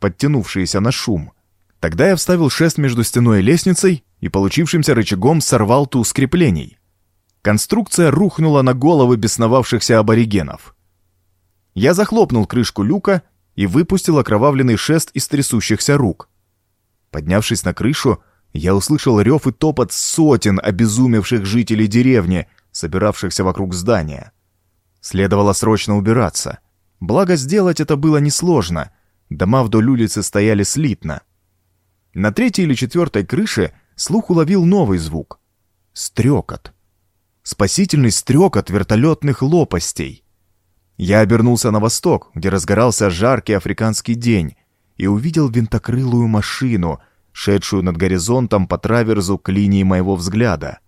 подтянувшиеся на шум. Тогда я вставил шест между стеной и лестницей и получившимся рычагом сорвал ту с креплений. Конструкция рухнула на головы бесновавшихся аборигенов. Я захлопнул крышку люка и выпустил окровавленный шест из трясущихся рук. Поднявшись на крышу, я услышал рев и топот сотен обезумевших жителей деревни, собиравшихся вокруг здания. Следовало срочно убираться. Благо, сделать это было несложно. Дома вдоль улицы стояли слитно. На третьей или четвертой крыше слух уловил новый звук. Стрекот. Спасительный стрекот вертолетных лопастей. Я обернулся на восток, где разгорался жаркий африканский день, и увидел винтокрылую машину, шедшую над горизонтом по траверзу к линии моего взгляда.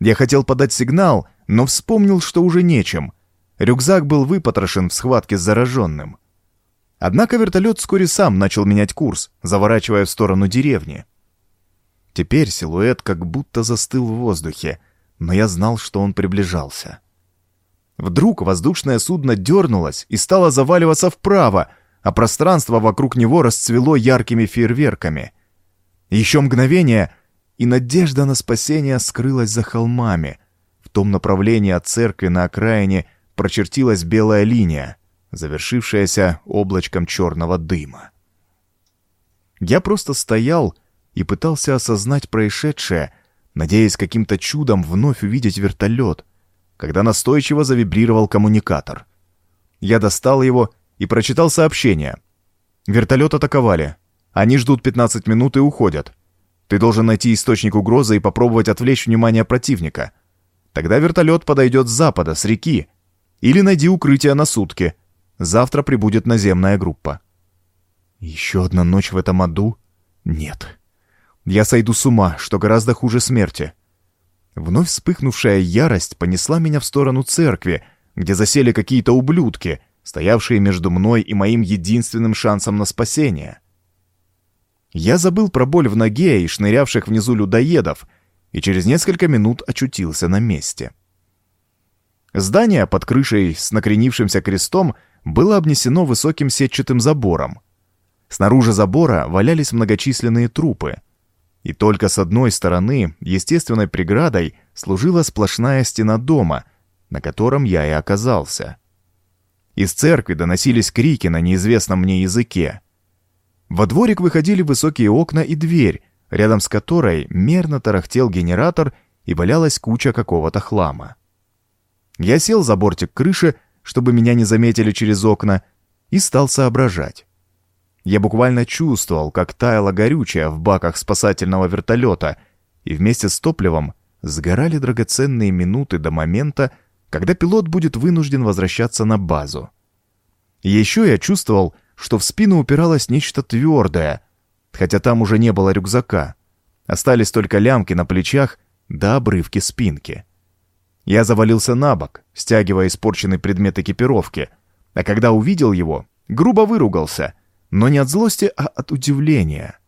Я хотел подать сигнал, но вспомнил, что уже нечем. Рюкзак был выпотрошен в схватке с зараженным. Однако вертолет вскоре сам начал менять курс, заворачивая в сторону деревни. Теперь силуэт как будто застыл в воздухе, но я знал, что он приближался. Вдруг воздушное судно дернулось и стало заваливаться вправо, а пространство вокруг него расцвело яркими фейерверками. Еще мгновение, и надежда на спасение скрылась за холмами. В том направлении от церкви на окраине прочертилась белая линия завершившаяся облачком черного дыма. Я просто стоял и пытался осознать происшедшее, надеясь каким-то чудом вновь увидеть вертолет, когда настойчиво завибрировал коммуникатор. Я достал его и прочитал сообщение. «Вертолет атаковали. Они ждут 15 минут и уходят. Ты должен найти источник угрозы и попробовать отвлечь внимание противника. Тогда вертолет подойдет с запада, с реки. Или найди укрытие на сутки. Завтра прибудет наземная группа. Еще одна ночь в этом аду? Нет. Я сойду с ума, что гораздо хуже смерти. Вновь вспыхнувшая ярость понесла меня в сторону церкви, где засели какие-то ублюдки, стоявшие между мной и моим единственным шансом на спасение. Я забыл про боль в ноге и шнырявших внизу людоедов, и через несколько минут очутился на месте. Здание под крышей с накренившимся крестом — было обнесено высоким сетчатым забором. Снаружи забора валялись многочисленные трупы. И только с одной стороны естественной преградой служила сплошная стена дома, на котором я и оказался. Из церкви доносились крики на неизвестном мне языке. Во дворик выходили высокие окна и дверь, рядом с которой мерно тарахтел генератор и валялась куча какого-то хлама. Я сел за бортик крыши, чтобы меня не заметили через окна, и стал соображать. Я буквально чувствовал, как таяло горючее в баках спасательного вертолета, и вместе с топливом сгорали драгоценные минуты до момента, когда пилот будет вынужден возвращаться на базу. еще я чувствовал, что в спину упиралось нечто твердое, хотя там уже не было рюкзака. Остались только лямки на плечах да обрывки спинки. Я завалился на бок, стягивая испорченный предмет экипировки, а когда увидел его, грубо выругался, но не от злости, а от удивления.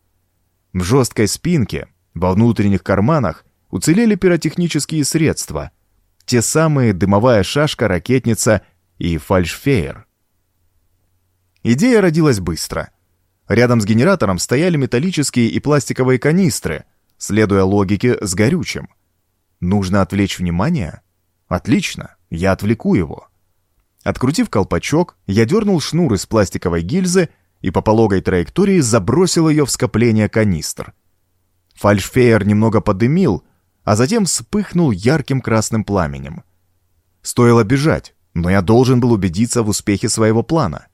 В жесткой спинке, во внутренних карманах уцелели пиротехнические средства, те самые дымовая шашка, ракетница и фальшфейер. Идея родилась быстро. Рядом с генератором стояли металлические и пластиковые канистры, следуя логике с горючим. Нужно отвлечь внимание? Отлично, я отвлеку его. Открутив колпачок, я дернул шнур из пластиковой гильзы и по пологой траектории забросил ее в скопление канистр. Фальшфейер немного подымил, а затем вспыхнул ярким красным пламенем. Стоило бежать, но я должен был убедиться в успехе своего плана.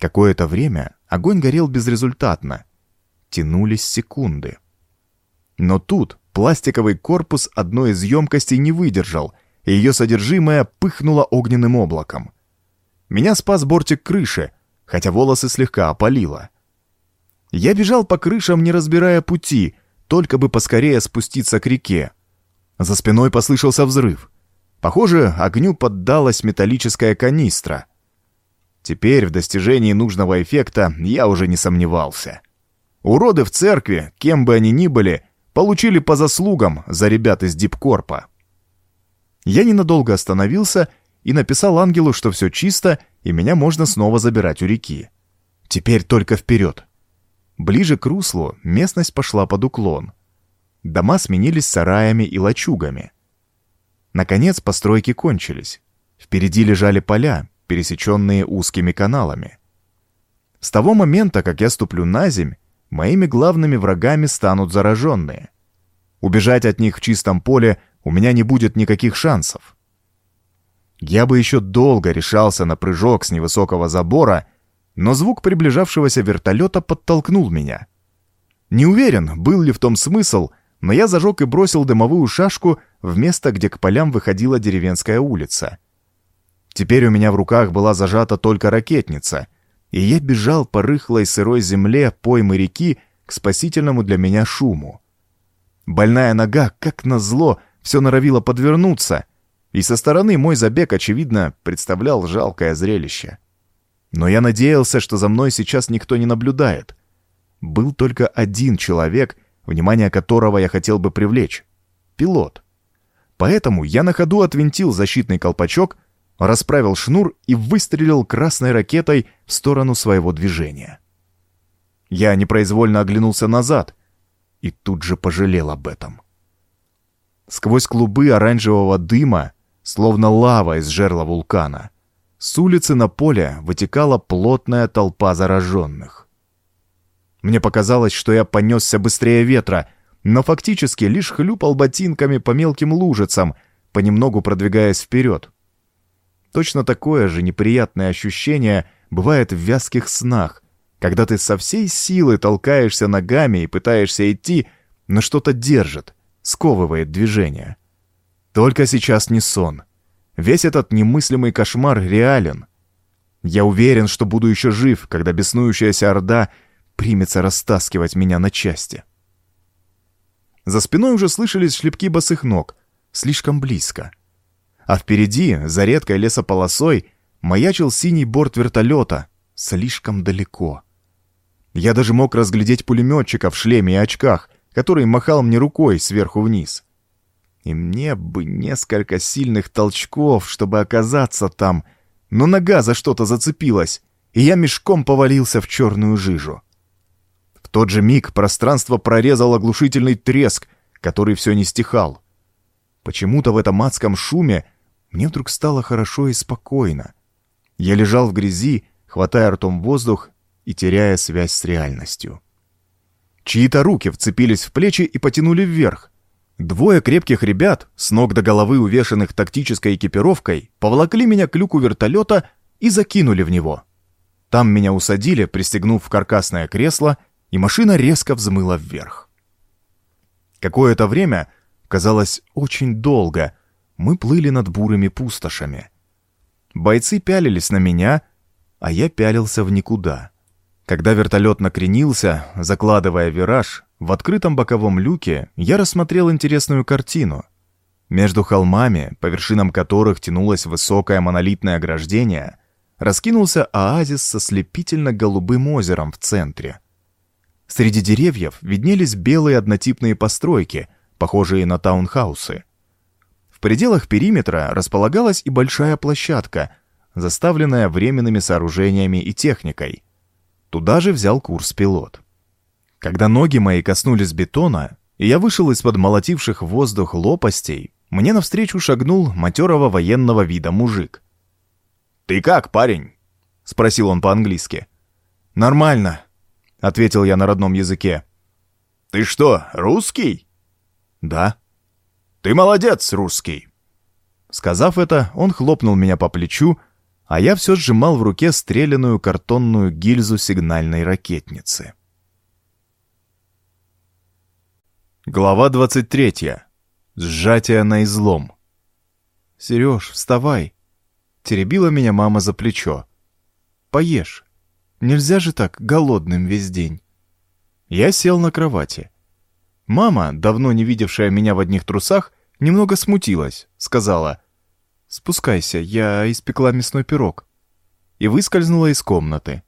Какое-то время огонь горел безрезультатно. Тянулись секунды. Но тут пластиковый корпус одной из емкостей не выдержал — и ее содержимое пыхнуло огненным облаком. Меня спас бортик крыши, хотя волосы слегка опалило. Я бежал по крышам, не разбирая пути, только бы поскорее спуститься к реке. За спиной послышался взрыв. Похоже, огню поддалась металлическая канистра. Теперь в достижении нужного эффекта я уже не сомневался. Уроды в церкви, кем бы они ни были, получили по заслугам за ребят из Дипкорпа. Я ненадолго остановился и написал ангелу, что все чисто, и меня можно снова забирать у реки. Теперь только вперед. Ближе к руслу местность пошла под уклон. Дома сменились сараями и лачугами. Наконец постройки кончились. Впереди лежали поля, пересеченные узкими каналами. С того момента, как я ступлю на земь, моими главными врагами станут зараженные. Убежать от них в чистом поле у меня не будет никаких шансов. Я бы еще долго решался на прыжок с невысокого забора, но звук приближавшегося вертолета подтолкнул меня. Не уверен, был ли в том смысл, но я зажег и бросил дымовую шашку в место, где к полям выходила деревенская улица. Теперь у меня в руках была зажата только ракетница, и я бежал по рыхлой сырой земле поймы реки к спасительному для меня шуму. Больная нога, как назло, все норовила подвернуться, и со стороны мой забег, очевидно, представлял жалкое зрелище. Но я надеялся, что за мной сейчас никто не наблюдает. Был только один человек, внимание которого я хотел бы привлечь — пилот. Поэтому я на ходу отвинтил защитный колпачок, расправил шнур и выстрелил красной ракетой в сторону своего движения. Я непроизвольно оглянулся назад и тут же пожалел об этом. Сквозь клубы оранжевого дыма, словно лава из жерла вулкана, с улицы на поле вытекала плотная толпа зараженных. Мне показалось, что я понесся быстрее ветра, но фактически лишь хлюпал ботинками по мелким лужицам, понемногу продвигаясь вперед. Точно такое же неприятное ощущение бывает в вязких снах, когда ты со всей силы толкаешься ногами и пытаешься идти, но что-то держит, сковывает движение. Только сейчас не сон. Весь этот немыслимый кошмар реален. Я уверен, что буду еще жив, когда беснующаяся орда примется растаскивать меня на части. За спиной уже слышались шлепки босых ног, слишком близко. А впереди, за редкой лесополосой, маячил синий борт вертолета, слишком далеко. Я даже мог разглядеть пулеметчика в шлеме и очках, который махал мне рукой сверху вниз. И мне бы несколько сильных толчков, чтобы оказаться там, но нога за что-то зацепилась, и я мешком повалился в черную жижу. В тот же миг пространство прорезал оглушительный треск, который все не стихал. Почему-то в этом адском шуме мне вдруг стало хорошо и спокойно. Я лежал в грязи, хватая ртом воздух и теряя связь с реальностью. Чьи-то руки вцепились в плечи и потянули вверх. Двое крепких ребят, с ног до головы увешанных тактической экипировкой, поволокли меня к люку вертолета и закинули в него. Там меня усадили, пристегнув в каркасное кресло, и машина резко взмыла вверх. Какое-то время, казалось, очень долго, мы плыли над бурыми пустошами. Бойцы пялились на меня, а я пялился в никуда. Когда вертолет накренился, закладывая вираж, в открытом боковом люке я рассмотрел интересную картину. Между холмами, по вершинам которых тянулось высокое монолитное ограждение, раскинулся оазис со слепительно-голубым озером в центре. Среди деревьев виднелись белые однотипные постройки, похожие на таунхаусы. В пределах периметра располагалась и большая площадка, заставленная временными сооружениями и техникой – Туда же взял курс пилот. Когда ноги мои коснулись бетона, и я вышел из-под молотивших воздух лопастей, мне навстречу шагнул матерого военного вида мужик. «Ты как, парень?» — спросил он по-английски. «Нормально», — ответил я на родном языке. «Ты что, русский?» «Да». «Ты молодец, русский!» Сказав это, он хлопнул меня по плечу, а я все сжимал в руке стреляную картонную гильзу сигнальной ракетницы. Глава 23. Сжатие на излом. «Сереж, вставай!» Теребила меня мама за плечо. «Поешь. Нельзя же так голодным весь день». Я сел на кровати. Мама, давно не видевшая меня в одних трусах, немного смутилась, сказала — «Спускайся, я испекла мясной пирог». И выскользнула из комнаты.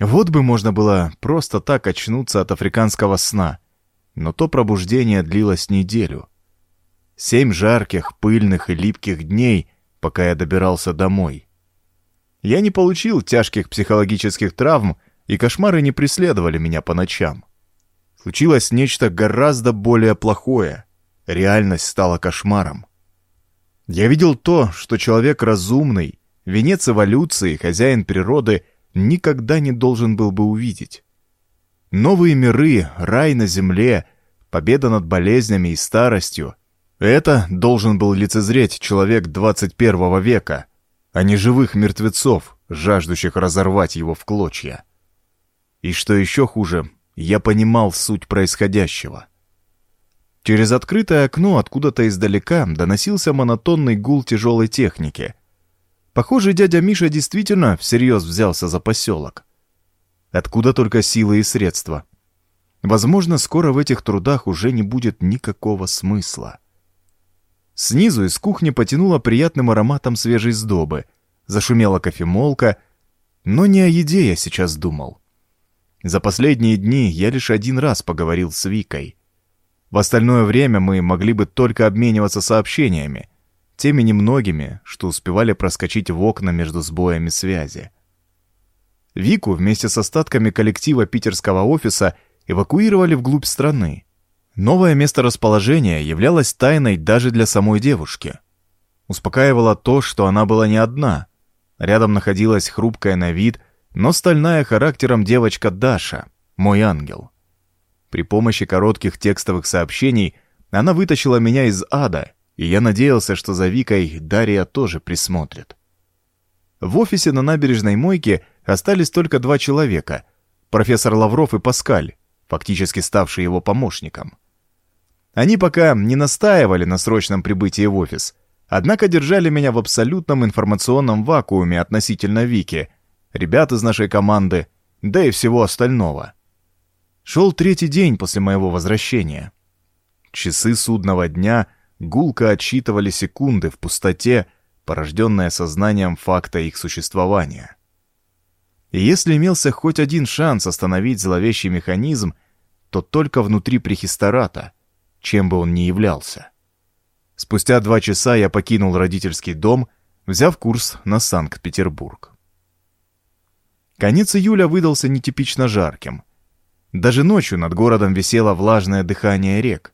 Вот бы можно было просто так очнуться от африканского сна, но то пробуждение длилось неделю. Семь жарких, пыльных и липких дней, пока я добирался домой. Я не получил тяжких психологических травм, и кошмары не преследовали меня по ночам. Случилось нечто гораздо более плохое. Реальность стала кошмаром. Я видел то, что человек разумный, венец эволюции, хозяин природы, никогда не должен был бы увидеть. Новые миры, рай на земле, победа над болезнями и старостью — это должен был лицезреть человек 21 века, а не живых мертвецов, жаждущих разорвать его в клочья. И что еще хуже, я понимал суть происходящего. Через открытое окно откуда-то издалека доносился монотонный гул тяжелой техники. Похоже, дядя Миша действительно всерьез взялся за поселок. Откуда только силы и средства. Возможно, скоро в этих трудах уже не будет никакого смысла. Снизу из кухни потянуло приятным ароматом свежей сдобы. Зашумела кофемолка, но не о еде я сейчас думал. За последние дни я лишь один раз поговорил с Викой. В остальное время мы могли бы только обмениваться сообщениями, теми немногими, что успевали проскочить в окна между сбоями связи. Вику вместе с остатками коллектива питерского офиса эвакуировали вглубь страны. Новое место расположения являлось тайной даже для самой девушки. Успокаивало то, что она была не одна. Рядом находилась хрупкая на вид, но стальная характером девочка Даша, мой ангел. При помощи коротких текстовых сообщений она вытащила меня из ада, и я надеялся, что за Викой Дарья тоже присмотрит. В офисе на набережной мойке остались только два человека — профессор Лавров и Паскаль, фактически ставший его помощником. Они пока не настаивали на срочном прибытии в офис, однако держали меня в абсолютном информационном вакууме относительно Вики, ребят из нашей команды, да и всего остального. Шел третий день после моего возвращения. Часы судного дня гулко отсчитывали секунды в пустоте, порожденная сознанием факта их существования. И если имелся хоть один шанс остановить зловещий механизм, то только внутри прехистората, чем бы он ни являлся. Спустя два часа я покинул родительский дом, взяв курс на Санкт-Петербург. Конец июля выдался нетипично жарким. Даже ночью над городом висело влажное дыхание рек.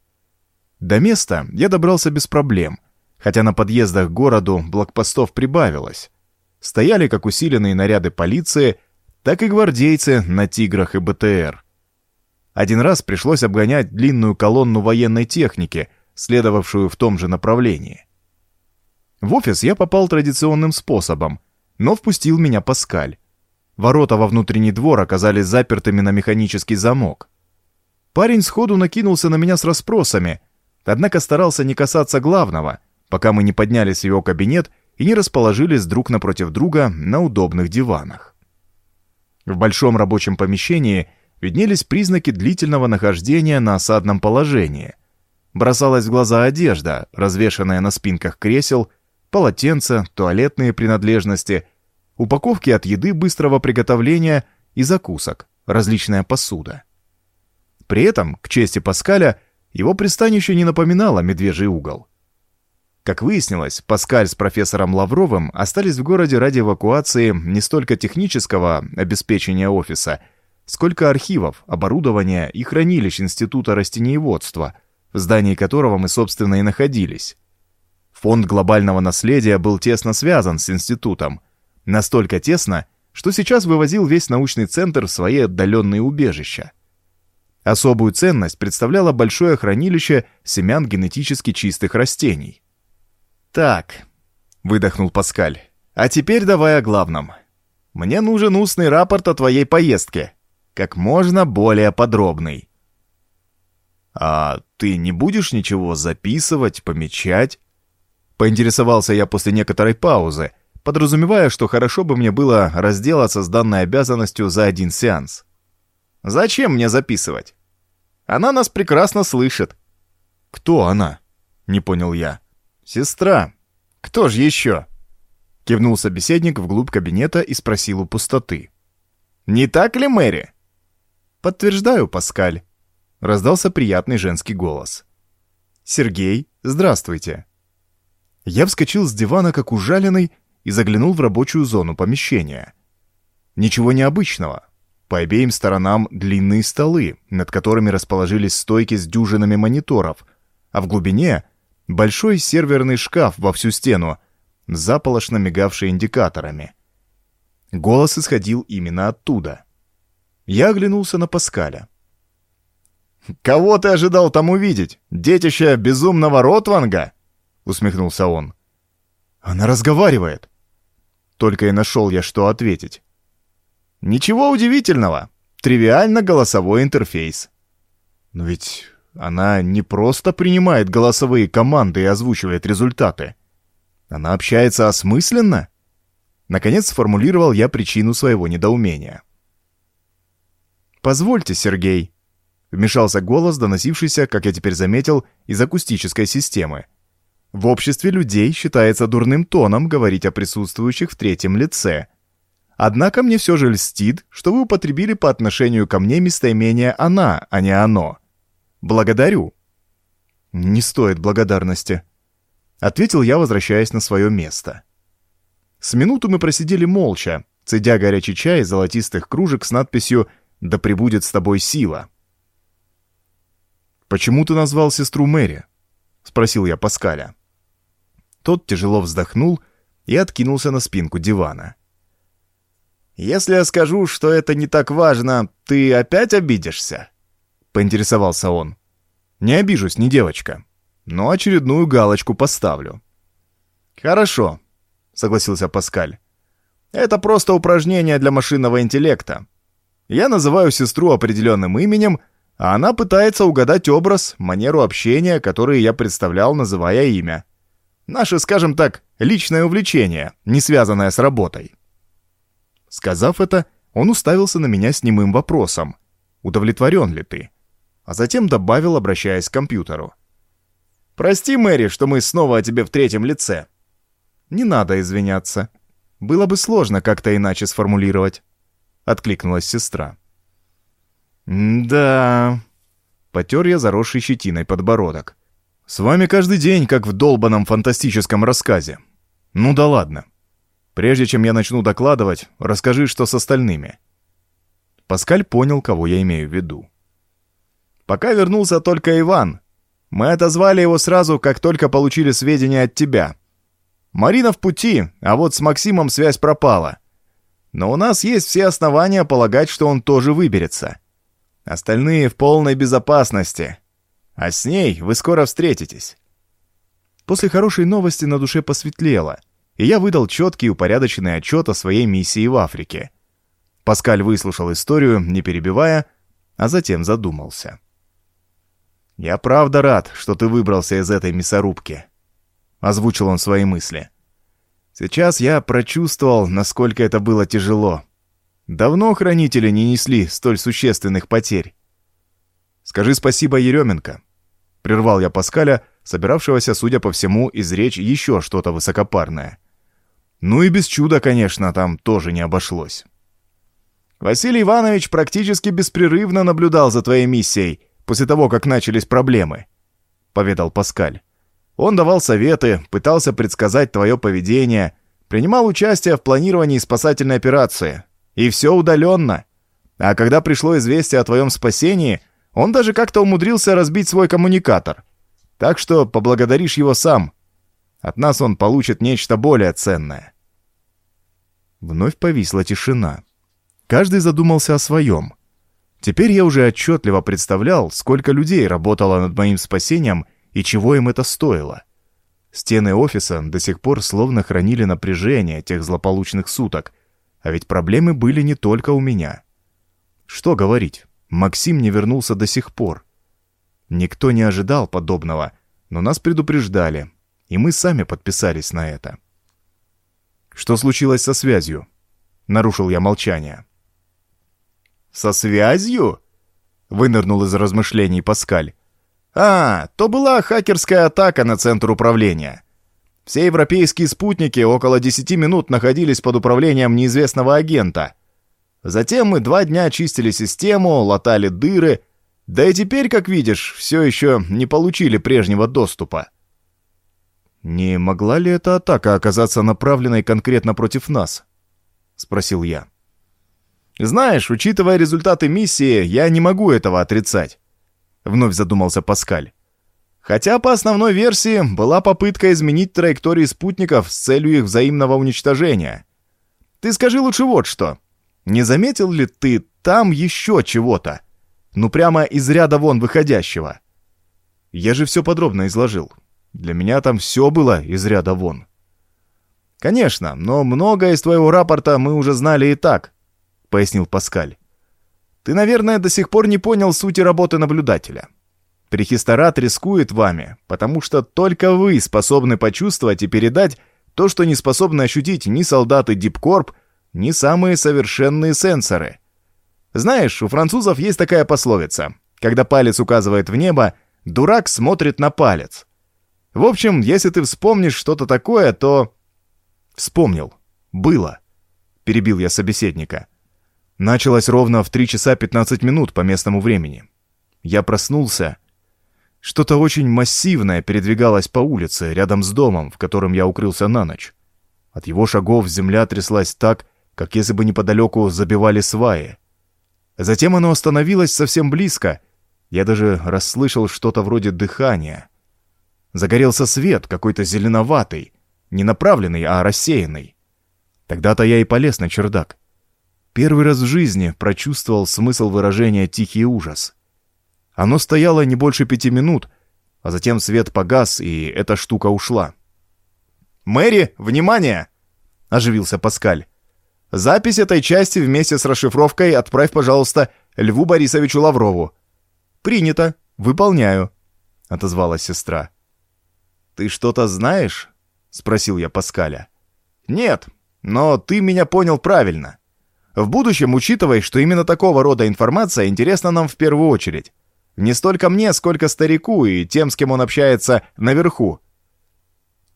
До места я добрался без проблем, хотя на подъездах к городу блокпостов прибавилось. Стояли как усиленные наряды полиции — так и гвардейцы на «Тиграх» и БТР. Один раз пришлось обгонять длинную колонну военной техники, следовавшую в том же направлении. В офис я попал традиционным способом, но впустил меня Паскаль. Ворота во внутренний двор оказались запертыми на механический замок. Парень сходу накинулся на меня с расспросами, однако старался не касаться главного, пока мы не поднялись в его кабинет и не расположились друг напротив друга на удобных диванах. В большом рабочем помещении виднелись признаки длительного нахождения на осадном положении. Бросалась в глаза одежда, развешанная на спинках кресел, полотенца, туалетные принадлежности, упаковки от еды быстрого приготовления и закусок, различная посуда. При этом, к чести Паскаля, его пристанище не напоминало медвежий угол. Как выяснилось, Паскаль с профессором Лавровым остались в городе ради эвакуации не столько технического обеспечения офиса, сколько архивов, оборудования и хранилищ Института растениеводства, в здании которого мы, собственно, и находились. Фонд глобального наследия был тесно связан с институтом. Настолько тесно, что сейчас вывозил весь научный центр в свои отдаленные убежища. Особую ценность представляло большое хранилище семян генетически чистых растений – «Так», — выдохнул Паскаль, — «а теперь давай о главном. Мне нужен устный рапорт о твоей поездке, как можно более подробный». «А ты не будешь ничего записывать, помечать?» Поинтересовался я после некоторой паузы, подразумевая, что хорошо бы мне было разделаться с данной обязанностью за один сеанс. «Зачем мне записывать? Она нас прекрасно слышит». «Кто она?» — не понял я. «Сестра. Кто же еще?» Кивнул собеседник вглубь кабинета и спросил у пустоты. «Не так ли, Мэри?» «Подтверждаю, Паскаль», — раздался приятный женский голос. «Сергей, здравствуйте». Я вскочил с дивана, как ужаленный, и заглянул в рабочую зону помещения. Ничего необычного. По обеим сторонам длинные столы, над которыми расположились стойки с дюжинами мониторов, а в глубине — большой серверный шкаф во всю стену, заполошно мигавший индикаторами. Голос исходил именно оттуда. Я оглянулся на Паскаля. «Кого ты ожидал там увидеть? Детище безумного Ротванга?» — усмехнулся он. «Она разговаривает!» Только и нашел я, что ответить. «Ничего удивительного. Тривиально голосовой интерфейс». «Но ведь она не просто принимает голосовые команды и озвучивает результаты. Она общается осмысленно?» Наконец сформулировал я причину своего недоумения. «Позвольте, Сергей», — вмешался голос, доносившийся, как я теперь заметил, из акустической системы. «В обществе людей считается дурным тоном говорить о присутствующих в третьем лице. Однако мне все же льстит, что вы употребили по отношению ко мне местоимение «она», а не «оно». Благодарю». «Не стоит благодарности», — ответил я, возвращаясь на свое место. С минуту мы просидели молча, цедя горячий чай из золотистых кружек с надписью «Да пребудет с тобой сила». «Почему ты назвал сестру Мэри?» — спросил я Паскаля. Тот тяжело вздохнул и откинулся на спинку дивана. «Если я скажу, что это не так важно, ты опять обидишься?» — поинтересовался он. «Не обижусь, не девочка, но очередную галочку поставлю». «Хорошо», — согласился Паскаль. «Это просто упражнение для машинного интеллекта. Я называю сестру определенным именем, а она пытается угадать образ, манеру общения, который я представлял, называя имя. Наше, скажем так, личное увлечение, не связанное с работой». Сказав это, он уставился на меня с немым вопросом. «Удовлетворен ли ты?» А затем добавил, обращаясь к компьютеру. «Прости, Мэри, что мы снова о тебе в третьем лице». «Не надо извиняться. Было бы сложно как-то иначе сформулировать», — откликнулась сестра. «Да...» — потер я заросший щетиной подбородок. «С вами каждый день, как в долбанном фантастическом рассказе. Ну да ладно. Прежде чем я начну докладывать, расскажи, что с остальными». Паскаль понял, кого я имею в виду. «Пока вернулся только Иван. Мы отозвали его сразу, как только получили сведения от тебя. Марина в пути, а вот с Максимом связь пропала. Но у нас есть все основания полагать, что он тоже выберется. Остальные в полной безопасности. А с ней вы скоро встретитесь». После хорошей новости на душе посветлело, и я выдал четкий и упорядоченный отчет о своей миссии в Африке. Паскаль выслушал историю, не перебивая, а затем задумался. «Я правда рад, что ты выбрался из этой мясорубки», — озвучил он свои мысли. «Сейчас я прочувствовал, насколько это было тяжело. Давно хранители не несли столь существенных потерь». «Скажи спасибо Еременко», — прервал я Паскаля, собиравшегося, судя по всему, изречь еще что-то высокопарное. Ну и без чуда, конечно, там тоже не обошлось. Василий Иванович практически беспрерывно наблюдал за твоей миссией, после того, как начались проблемы», — поведал Паскаль. «Он давал советы, пытался предсказать твое поведение, принимал участие в планировании спасательной операции. И все удаленно. А когда пришло известие о твоем спасении, он даже как-то умудрился разбить свой коммуникатор. Так что поблагодаришь его сам. От нас он получит нечто более ценное». Вновь повисла тишина. Каждый задумался о своем. Теперь я уже отчетливо представлял, сколько людей работало над моим спасением и чего им это стоило. Стены офиса до сих пор словно хранили напряжение тех злополучных суток, а ведь проблемы были не только у меня. Что говорить, Максим не вернулся до сих пор. Никто не ожидал подобного, но нас предупреждали, и мы сами подписались на это. «Что случилось со связью?» — нарушил я молчание. «Со связью?» — вынырнул из размышлений Паскаль. «А, то была хакерская атака на центр управления. Все европейские спутники около 10 минут находились под управлением неизвестного агента. Затем мы два дня очистили систему, латали дыры, да и теперь, как видишь, все еще не получили прежнего доступа». «Не могла ли эта атака оказаться направленной конкретно против нас?» — спросил я. «Знаешь, учитывая результаты миссии, я не могу этого отрицать», — вновь задумался Паскаль. Хотя по основной версии была попытка изменить траектории спутников с целью их взаимного уничтожения. Ты скажи лучше вот что. Не заметил ли ты там еще чего-то? Ну прямо из ряда вон выходящего. Я же все подробно изложил. Для меня там все было из ряда вон. Конечно, но многое из твоего рапорта мы уже знали и так, пояснил Паскаль. Ты, наверное, до сих пор не понял сути работы наблюдателя. Прихисторат рискует вами, потому что только вы способны почувствовать и передать то, что не способны ощутить ни солдаты Дипкорп, ни самые совершенные сенсоры. Знаешь, у французов есть такая пословица. Когда палец указывает в небо, дурак смотрит на палец. В общем, если ты вспомнишь что-то такое, то... Вспомнил. Было. Перебил я собеседника. Началось ровно в 3 часа 15 минут по местному времени. Я проснулся что-то очень массивное передвигалось по улице, рядом с домом, в котором я укрылся на ночь. От его шагов земля тряслась так, как если бы неподалеку забивали сваи. Затем оно остановилось совсем близко. Я даже расслышал что-то вроде дыхания. Загорелся свет, какой-то зеленоватый, не направленный, а рассеянный. Тогда-то я и полез на чердак. Первый раз в жизни прочувствовал смысл выражения «тихий ужас». Оно стояло не больше пяти минут, а затем свет погас, и эта штука ушла. «Мэри, внимание!» — оживился Паскаль. «Запись этой части вместе с расшифровкой отправь, пожалуйста, Льву Борисовичу Лаврову». «Принято. Выполняю», — отозвалась сестра. «Ты что-то знаешь?» — спросил я Паскаля. «Нет, но ты меня понял правильно. В будущем учитывай, что именно такого рода информация интересна нам в первую очередь. Не столько мне, сколько старику и тем, с кем он общается наверху.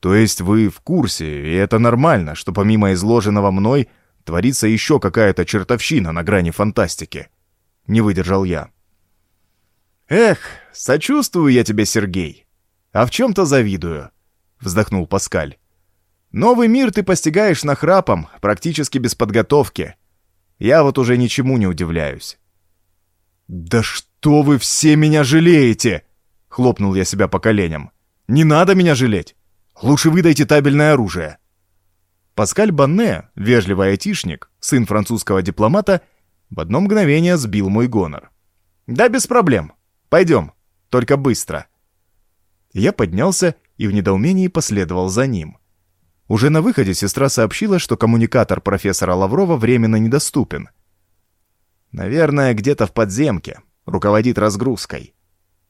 То есть вы в курсе, и это нормально, что помимо изложенного мной творится еще какая-то чертовщина на грани фантастики. Не выдержал я. Эх, сочувствую я тебе, Сергей. А в чем-то завидую, вздохнул Паскаль. Новый мир ты постигаешь нахрапом, практически без подготовки. Я вот уже ничему не удивляюсь. «Да что вы все меня жалеете!» — хлопнул я себя по коленям. «Не надо меня жалеть! Лучше выдайте табельное оружие!» Паскаль Банне, вежливый айтишник, сын французского дипломата, в одно мгновение сбил мой гонор. «Да без проблем. Пойдем. Только быстро». Я поднялся и в недоумении последовал за ним. Уже на выходе сестра сообщила, что коммуникатор профессора Лаврова временно недоступен — Наверное, где-то в подземке. Руководит разгрузкой.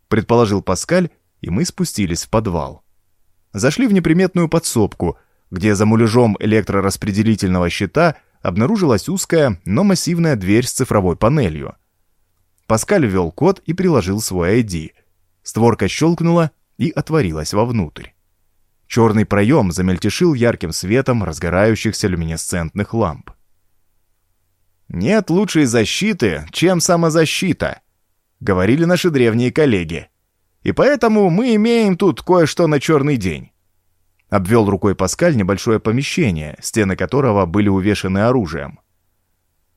Предположил Паскаль, и мы спустились в подвал. Зашли в неприметную подсобку, где за муляжом электрораспределительного щита обнаружилась узкая, но массивная дверь с цифровой панелью. Паскаль ввел код и приложил свой ID. Створка щелкнула и отворилась вовнутрь. Черный проем замельтешил ярким светом разгорающихся люминесцентных ламп. «Нет лучшей защиты, чем самозащита», — говорили наши древние коллеги. «И поэтому мы имеем тут кое-что на черный день». Обвел рукой Паскаль небольшое помещение, стены которого были увешаны оружием.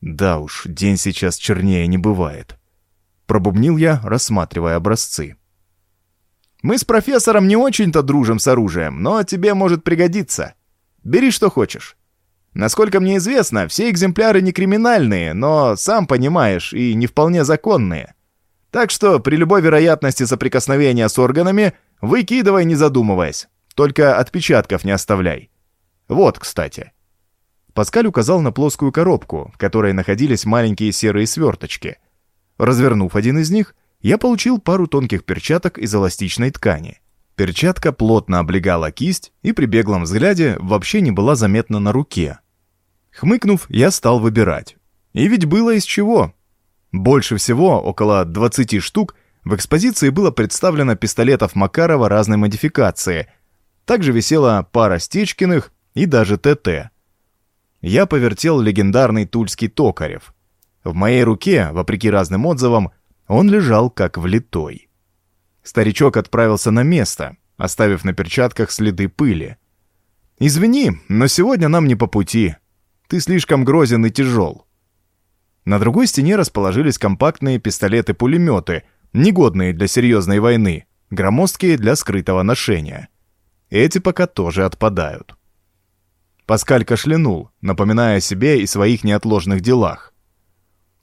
«Да уж, день сейчас чернее не бывает», — пробубнил я, рассматривая образцы. «Мы с профессором не очень-то дружим с оружием, но тебе может пригодиться. Бери, что хочешь. Насколько мне известно, все экземпляры не криминальные, но, сам понимаешь, и не вполне законные. Так что при любой вероятности соприкосновения с органами выкидывай, не задумываясь. Только отпечатков не оставляй. Вот, кстати. Паскаль указал на плоскую коробку, в которой находились маленькие серые сверточки. Развернув один из них, я получил пару тонких перчаток из эластичной ткани. Перчатка плотно облегала кисть и при беглом взгляде вообще не была заметна на руке, Хмыкнув, я стал выбирать. И ведь было из чего. Больше всего, около 20 штук, в экспозиции было представлено пистолетов Макарова разной модификации. Также висела пара Стечкиных и даже ТТ. Я повертел легендарный тульский Токарев. В моей руке, вопреки разным отзывам, он лежал как влитой. Старичок отправился на место, оставив на перчатках следы пыли. «Извини, но сегодня нам не по пути. Ты слишком грозен и тяжел». На другой стене расположились компактные пистолеты-пулеметы, негодные для серьезной войны, громоздкие для скрытого ношения. Эти пока тоже отпадают. Паскаль кашлянул, напоминая себе и своих неотложных делах.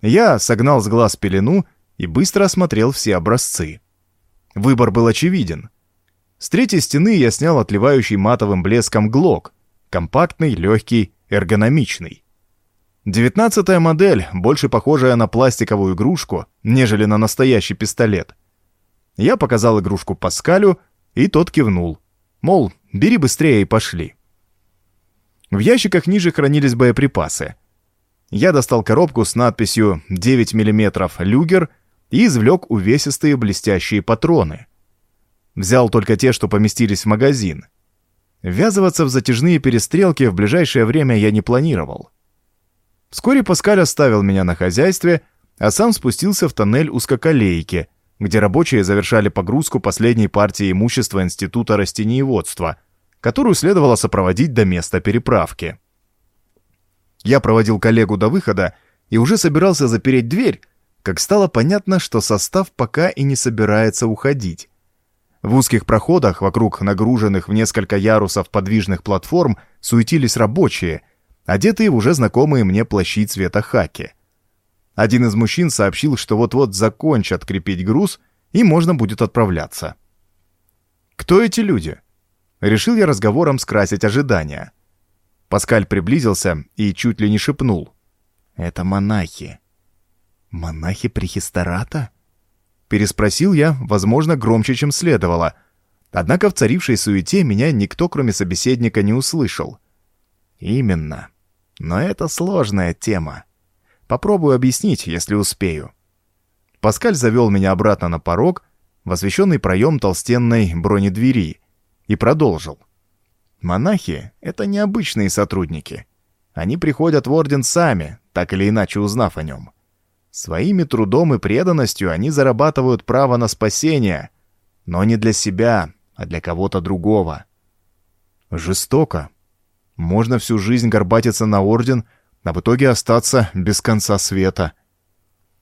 Я согнал с глаз пелену и быстро осмотрел все образцы. Выбор был очевиден. С третьей стены я снял отливающий матовым блеском глок, компактный, легкий, эргономичный. Девятнадцатая модель, больше похожая на пластиковую игрушку, нежели на настоящий пистолет. Я показал игрушку Паскалю, и тот кивнул. Мол, бери быстрее и пошли. В ящиках ниже хранились боеприпасы. Я достал коробку с надписью 9 мм «Люгер» и извлек увесистые блестящие патроны. Взял только те, что поместились в магазин. Ввязываться в затяжные перестрелки в ближайшее время я не планировал. Вскоре Паскаль оставил меня на хозяйстве, а сам спустился в тоннель узкоколейки, где рабочие завершали погрузку последней партии имущества Института растениеводства, которую следовало сопроводить до места переправки. Я проводил коллегу до выхода и уже собирался запереть дверь, как стало понятно, что состав пока и не собирается уходить. В узких проходах вокруг нагруженных в несколько ярусов подвижных платформ суетились рабочие, одетые в уже знакомые мне плащи цвета хаки. Один из мужчин сообщил, что вот-вот закончат крепить груз, и можно будет отправляться. Кто эти люди? Решил я разговором скрасить ожидания. Паскаль приблизился и чуть ли не шепнул. «Это монахи». «Монахи Прехистората?» Переспросил я, возможно, громче, чем следовало. Однако в царившей суете меня никто, кроме собеседника, не услышал. «Именно. Но это сложная тема. Попробую объяснить, если успею». Паскаль завел меня обратно на порог, в освещенный проем толстенной бронедвери, и продолжил. «Монахи — это необычные сотрудники. Они приходят в орден сами, так или иначе узнав о нем. Своими трудом и преданностью они зарабатывают право на спасение, но не для себя, а для кого-то другого. Жестоко. Можно всю жизнь горбатиться на орден, а в итоге остаться без конца света.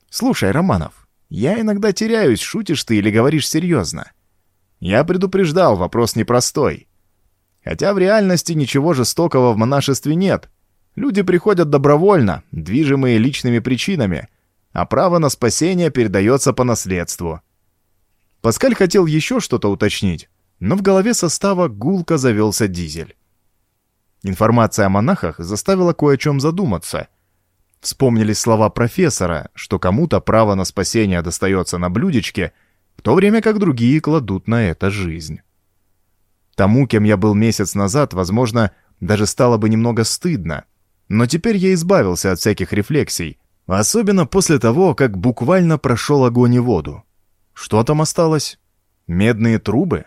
Слушай, Романов, я иногда теряюсь, шутишь ты или говоришь серьезно. Я предупреждал, вопрос непростой. Хотя в реальности ничего жестокого в монашестве нет. Люди приходят добровольно, движимые личными причинами — а право на спасение передается по наследству. Паскаль хотел еще что-то уточнить, но в голове состава гулко завелся дизель. Информация о монахах заставила кое о чем задуматься. Вспомнились слова профессора, что кому-то право на спасение достается на блюдечке, в то время как другие кладут на это жизнь. Тому, кем я был месяц назад, возможно, даже стало бы немного стыдно, но теперь я избавился от всяких рефлексий, Особенно после того, как буквально прошел огонь и воду. Что там осталось? Медные трубы?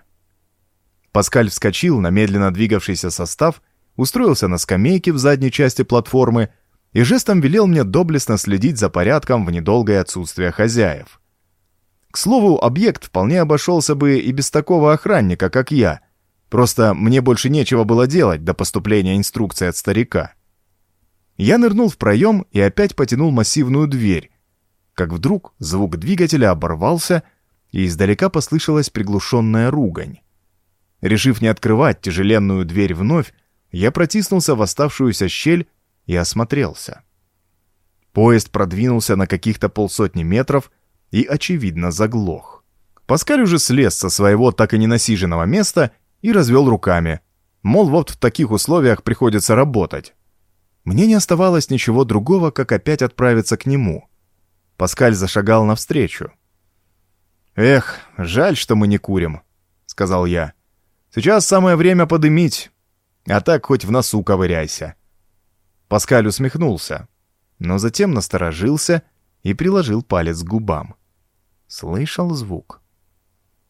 Паскаль вскочил на медленно двигавшийся состав, устроился на скамейке в задней части платформы и жестом велел мне доблестно следить за порядком в недолгое отсутствие хозяев. К слову, объект вполне обошелся бы и без такого охранника, как я. Просто мне больше нечего было делать до поступления инструкции от старика. Я нырнул в проем и опять потянул массивную дверь, как вдруг звук двигателя оборвался, и издалека послышалась приглушенная ругань. Решив не открывать тяжеленную дверь вновь, я протиснулся в оставшуюся щель и осмотрелся. Поезд продвинулся на каких-то полсотни метров и, очевидно, заглох. Паскаль уже слез со своего так и не насиженного места и развел руками. Мол, вот в таких условиях приходится работать. Мне не оставалось ничего другого, как опять отправиться к нему. Паскаль зашагал навстречу. «Эх, жаль, что мы не курим», — сказал я. «Сейчас самое время подымить, а так хоть в носу ковыряйся». Паскаль усмехнулся, но затем насторожился и приложил палец к губам. Слышал звук.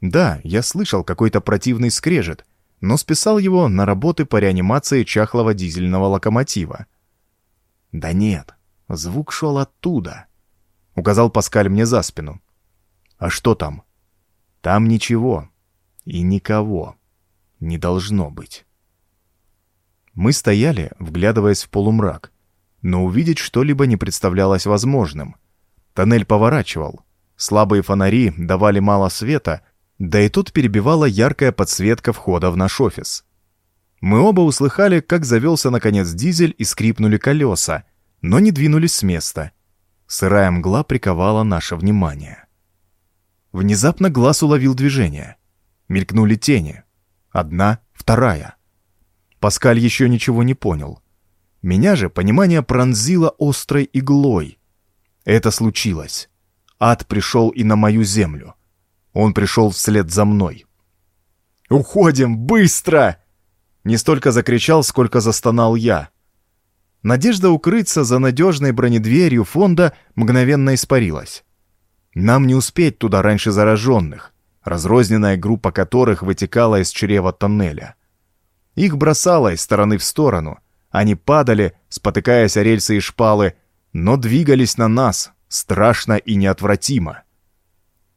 Да, я слышал какой-то противный скрежет, но списал его на работы по реанимации чахлого дизельного локомотива. «Да нет, звук шел оттуда», — указал Паскаль мне за спину. «А что там?» «Там ничего и никого». не должно быть. Мы стояли, вглядываясь в полумрак, но увидеть что-либо не представлялось возможным. Тоннель поворачивал. Слабые фонари давали мало света, да и тут перебивала яркая подсветка входа в наш офис. Мы оба услыхали, как завелся наконец дизель и скрипнули колеса, но не двинулись с места. Сырая мгла приковала наше внимание. Внезапно глаз уловил движение. Мелькнули тени. Одна, вторая. Паскаль еще ничего не понял. Меня же понимание пронзило острой иглой. Это случилось. Ад пришел и на мою землю. Он пришел вслед за мной. «Уходим! Быстро!» Не столько закричал, сколько застонал я. Надежда укрыться за надежной бронедверью фонда мгновенно испарилась. Нам не успеть туда раньше зараженных, разрозненная группа которых вытекала из чрева тоннеля. Их бросало из стороны в сторону. Они падали, спотыкаясь о рельсы и шпалы, но двигались на нас, страшно и неотвратимо.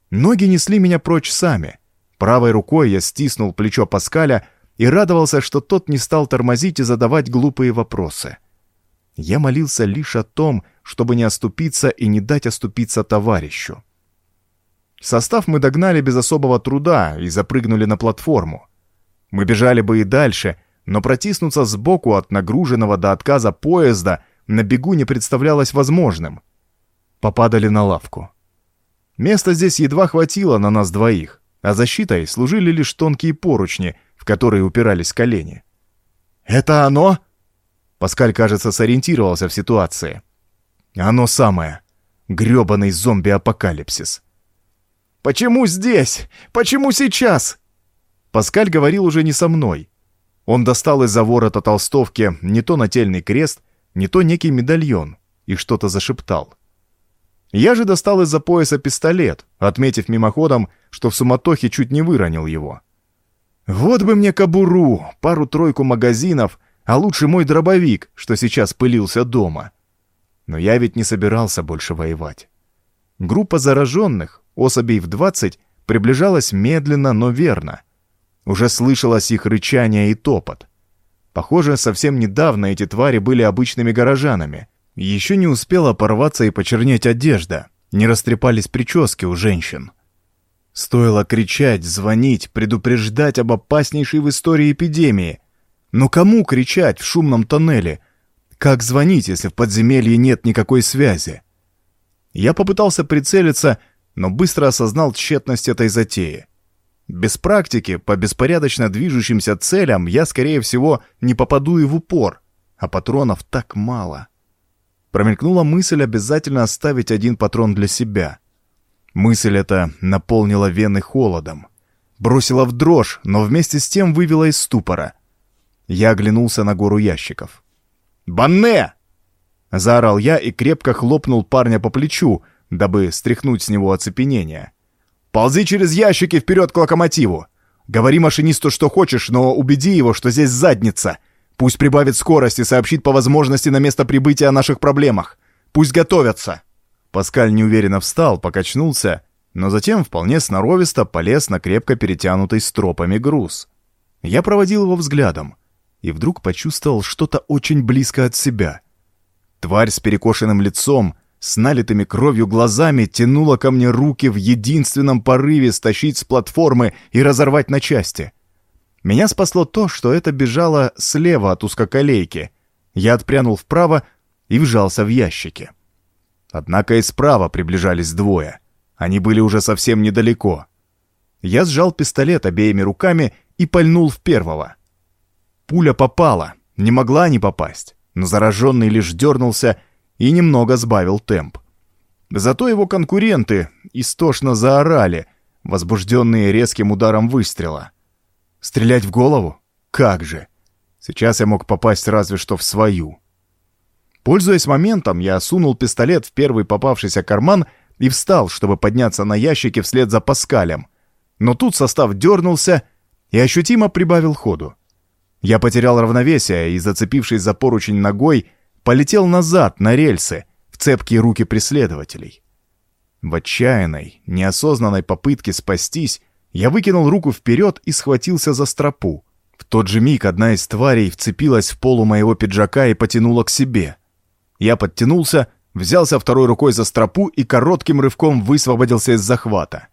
Ноги несли меня прочь сами. Правой рукой я стиснул плечо Паскаля и радовался, что тот не стал тормозить и задавать глупые вопросы. Я молился лишь о том, чтобы не оступиться и не дать оступиться товарищу. Состав мы догнали без особого труда и запрыгнули на платформу. Мы бежали бы и дальше, но протиснуться сбоку от нагруженного до отказа поезда на бегу не представлялось возможным. Попадали на лавку. Места здесь едва хватило на нас двоих, а защитой служили лишь тонкие поручни, в которые упирались колени. «Это оно?» Паскаль, кажется, сориентировался в ситуации. «Оно самое. грёбаный зомби-апокалипсис». «Почему здесь? Почему сейчас?» Паскаль говорил уже не со мной. Он достал из-за ворота толстовки не то нательный крест, не то некий медальон и что-то зашептал. Я же достал из-за пояса пистолет, отметив мимоходом, что в суматохе чуть не выронил его. Вот бы мне кобуру, пару-тройку магазинов, а лучше мой дробовик, что сейчас пылился дома. Но я ведь не собирался больше воевать. Группа зараженных, особей в 20, приближалась медленно, но верно. Уже слышалось их рычание и топот. Похоже, совсем недавно эти твари были обычными горожанами. Еще не успела порваться и почернеть одежда, не растрепались прически у женщин. Стоило кричать, звонить, предупреждать об опаснейшей в истории эпидемии. Но кому кричать в шумном тоннеле? Как звонить, если в подземелье нет никакой связи? Я попытался прицелиться, но быстро осознал тщетность этой затеи. Без практики, по беспорядочно движущимся целям, я, скорее всего, не попаду и в упор, а патронов так мало. Промелькнула мысль обязательно оставить один патрон для себя. Мысль эта наполнила вены холодом. Бросила в дрожь, но вместе с тем вывела из ступора. Я оглянулся на гору ящиков. «Банне!» Заорал я и крепко хлопнул парня по плечу, дабы стряхнуть с него оцепенение. Ползи через ящики вперед к локомотиву. Говори машинисту, что хочешь, но убеди его, что здесь задница. Пусть прибавит скорость и сообщит по возможности на место прибытия о наших проблемах. Пусть готовятся». Паскаль неуверенно встал, покачнулся, но затем вполне сноровисто полез на крепко перетянутый стропами груз. Я проводил его взглядом и вдруг почувствовал что-то очень близко от себя. Тварь с перекошенным лицом — с налитыми кровью глазами тянула ко мне руки в единственном порыве стащить с платформы и разорвать на части. Меня спасло то, что это бежало слева от узкоколейки. Я отпрянул вправо и вжался в ящики. Однако и справа приближались двое. Они были уже совсем недалеко. Я сжал пистолет обеими руками и пальнул в первого. Пуля попала, не могла не попасть, но зараженный лишь дернулся и немного сбавил темп. Зато его конкуренты истошно заорали, возбужденные резким ударом выстрела. Стрелять в голову? Как же! Сейчас я мог попасть разве что в свою. Пользуясь моментом, я сунул пистолет в первый попавшийся карман и встал, чтобы подняться на ящике вслед за Паскалем. Но тут состав дернулся и ощутимо прибавил ходу. Я потерял равновесие и, зацепившись за поручень ногой, полетел назад на рельсы, в цепкие руки преследователей. В отчаянной, неосознанной попытке спастись, я выкинул руку вперед и схватился за стропу, В тот же миг одна из тварей вцепилась в полу моего пиджака и потянула к себе. Я подтянулся, взялся второй рукой за стропу и коротким рывком высвободился из захвата.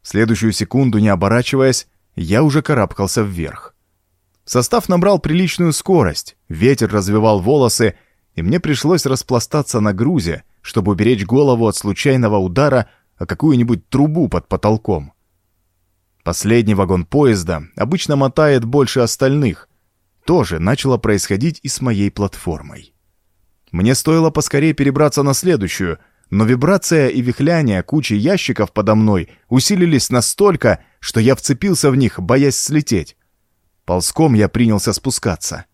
В следующую секунду, не оборачиваясь, я уже карабкался вверх. Состав набрал приличную скорость, ветер развивал волосы, и мне пришлось распластаться на грузе, чтобы уберечь голову от случайного удара о какую-нибудь трубу под потолком. Последний вагон поезда обычно мотает больше остальных. Тоже начало происходить и с моей платформой. Мне стоило поскорее перебраться на следующую, но вибрация и вихляние кучи ящиков подо мной усилились настолько, что я вцепился в них, боясь слететь. Ползком я принялся спускаться.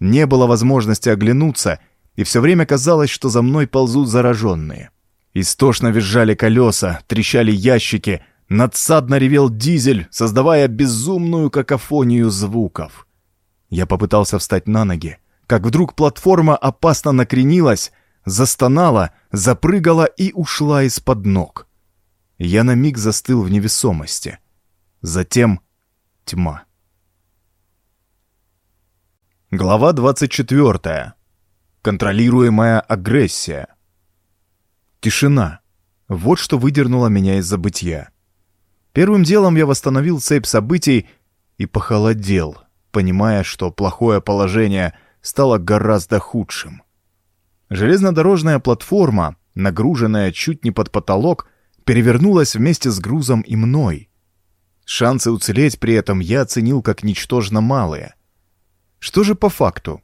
Не было возможности оглянуться, и все время казалось, что за мной ползут зараженные. Истошно визжали колеса, трещали ящики, надсадно ревел дизель, создавая безумную какофонию звуков. Я попытался встать на ноги, как вдруг платформа опасно накренилась, застонала, запрыгала и ушла из-под ног. Я на миг застыл в невесомости. Затем тьма. Глава 24. Контролируемая агрессия. Тишина. Вот что выдернуло меня из забытья. Первым делом я восстановил цепь событий и похолодел, понимая, что плохое положение стало гораздо худшим. Железнодорожная платформа, нагруженная чуть не под потолок, перевернулась вместе с грузом и мной. Шансы уцелеть при этом я оценил как ничтожно малые. Что же по факту?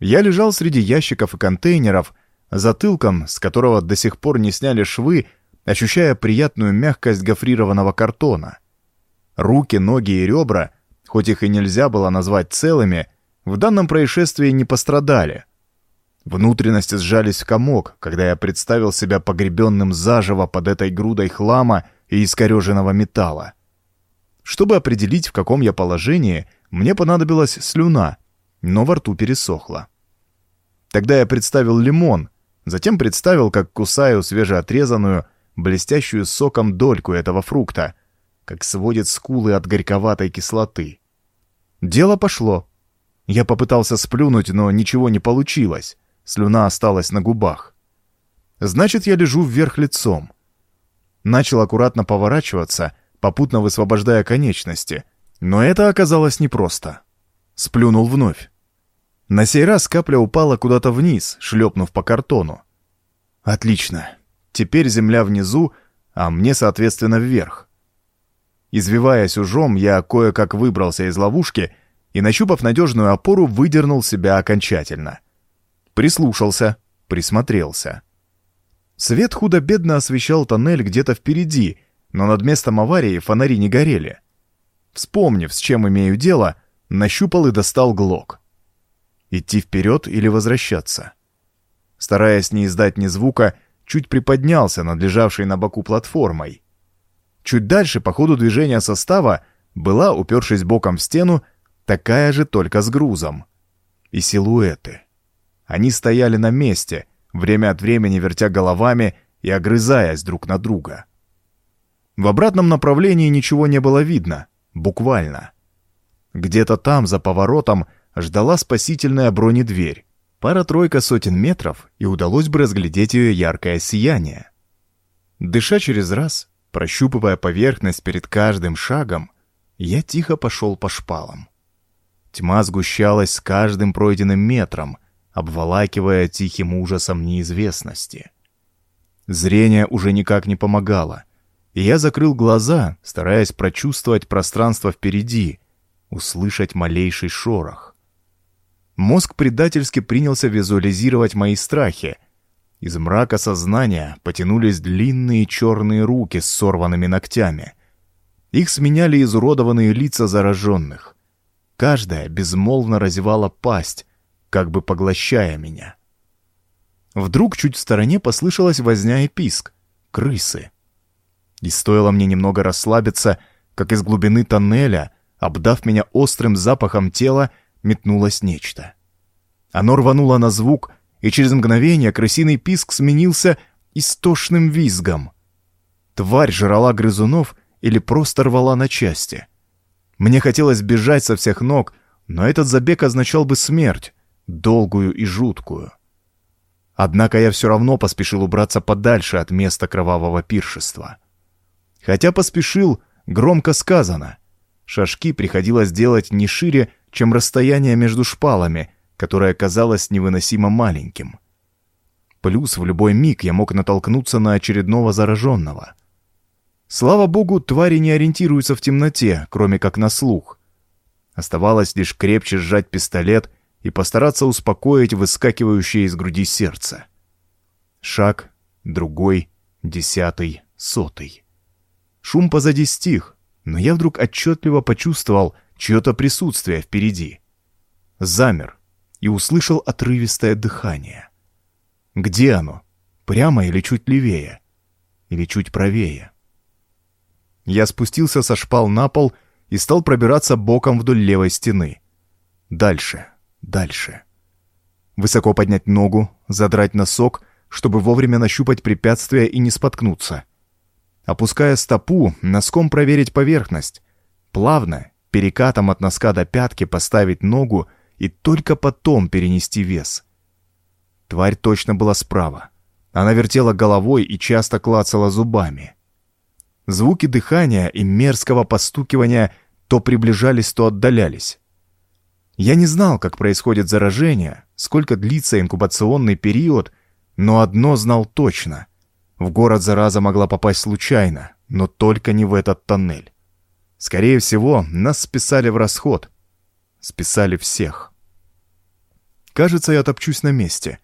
Я лежал среди ящиков и контейнеров, затылком, с которого до сих пор не сняли швы, ощущая приятную мягкость гофрированного картона. Руки, ноги и ребра, хоть их и нельзя было назвать целыми, в данном происшествии не пострадали. Внутренности сжались в комок, когда я представил себя погребенным заживо под этой грудой хлама и искореженного металла. Чтобы определить, в каком я положении, мне понадобилась слюна, но во рту пересохло. Тогда я представил лимон, затем представил, как кусаю свежеотрезанную, блестящую соком дольку этого фрукта, как сводит скулы от горьковатой кислоты. Дело пошло. Я попытался сплюнуть, но ничего не получилось. Слюна осталась на губах. Значит, я лежу вверх лицом. Начал аккуратно поворачиваться, попутно высвобождая конечности. Но это оказалось непросто. Сплюнул вновь. На сей раз капля упала куда-то вниз, шлепнув по картону. Отлично. Теперь земля внизу, а мне, соответственно, вверх. Извиваясь ужом, я кое-как выбрался из ловушки и, нащупав надежную опору, выдернул себя окончательно. Прислушался, присмотрелся. Свет худо-бедно освещал тоннель где-то впереди, но над местом аварии фонари не горели. Вспомнив, с чем имею дело, нащупал и достал глок. Идти вперед или возвращаться? Стараясь не издать ни звука, чуть приподнялся над лежавшей на боку платформой. Чуть дальше по ходу движения состава была, упершись боком в стену, такая же только с грузом. И силуэты. Они стояли на месте, время от времени вертя головами и огрызаясь друг на друга. В обратном направлении ничего не было видно, буквально. Где-то там, за поворотом, ждала спасительная бронедверь. Пара-тройка сотен метров, и удалось бы разглядеть ее яркое сияние. Дыша через раз, прощупывая поверхность перед каждым шагом, я тихо пошел по шпалам. Тьма сгущалась с каждым пройденным метром, обволакивая тихим ужасом неизвестности. Зрение уже никак не помогало, и я закрыл глаза, стараясь прочувствовать пространство впереди, услышать малейший шорох. Мозг предательски принялся визуализировать мои страхи. Из мрака сознания потянулись длинные черные руки с сорванными ногтями. Их сменяли изуродованные лица зараженных. Каждая безмолвно разевала пасть, как бы поглощая меня. Вдруг чуть в стороне послышалась возня и писк. Крысы. И стоило мне немного расслабиться, как из глубины тоннеля, обдав меня острым запахом тела, метнулось нечто. Оно рвануло на звук, и через мгновение крысиный писк сменился истошным визгом. Тварь жрала грызунов или просто рвала на части. Мне хотелось бежать со всех ног, но этот забег означал бы смерть, долгую и жуткую. Однако я все равно поспешил убраться подальше от места кровавого пиршества. Хотя поспешил, громко сказано. Шажки приходилось делать не шире, чем расстояние между шпалами, которое казалось невыносимо маленьким. Плюс в любой миг я мог натолкнуться на очередного зараженного. Слава богу, твари не ориентируются в темноте, кроме как на слух. Оставалось лишь крепче сжать пистолет и постараться успокоить выскакивающее из груди сердце. Шаг, другой, десятый, сотый. Шум позади стих, но я вдруг отчетливо почувствовал чье-то присутствие впереди. Замер и услышал отрывистое дыхание. Где оно? Прямо или чуть левее? Или чуть правее? Я спустился со шпал на пол и стал пробираться боком вдоль левой стены. Дальше, дальше. Высоко поднять ногу, задрать носок, чтобы вовремя нащупать препятствие и не споткнуться. Опуская стопу, носком проверить поверхность. Плавно, перекатом от носка до пятки поставить ногу и только потом перенести вес. Тварь точно была справа. Она вертела головой и часто клацала зубами. Звуки дыхания и мерзкого постукивания то приближались, то отдалялись. Я не знал, как происходит заражение, сколько длится инкубационный период, но одно знал точно. В город зараза могла попасть случайно, но только не в этот тоннель. Скорее всего, нас списали в расход. Списали всех. Кажется, я топчусь на месте.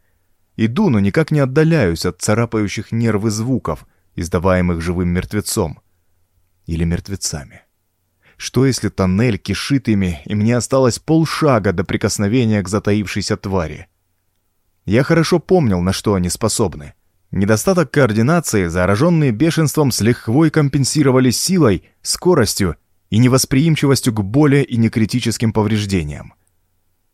Иду, но никак не отдаляюсь от царапающих нервы звуков, издаваемых живым мертвецом. Или мертвецами. Что если тоннель кишит ими, и мне осталось полшага до прикосновения к затаившейся твари? Я хорошо помнил, на что они способны. Недостаток координации, зараженные бешенством с лихвой компенсировали силой, скоростью и невосприимчивостью к боли и некритическим повреждениям.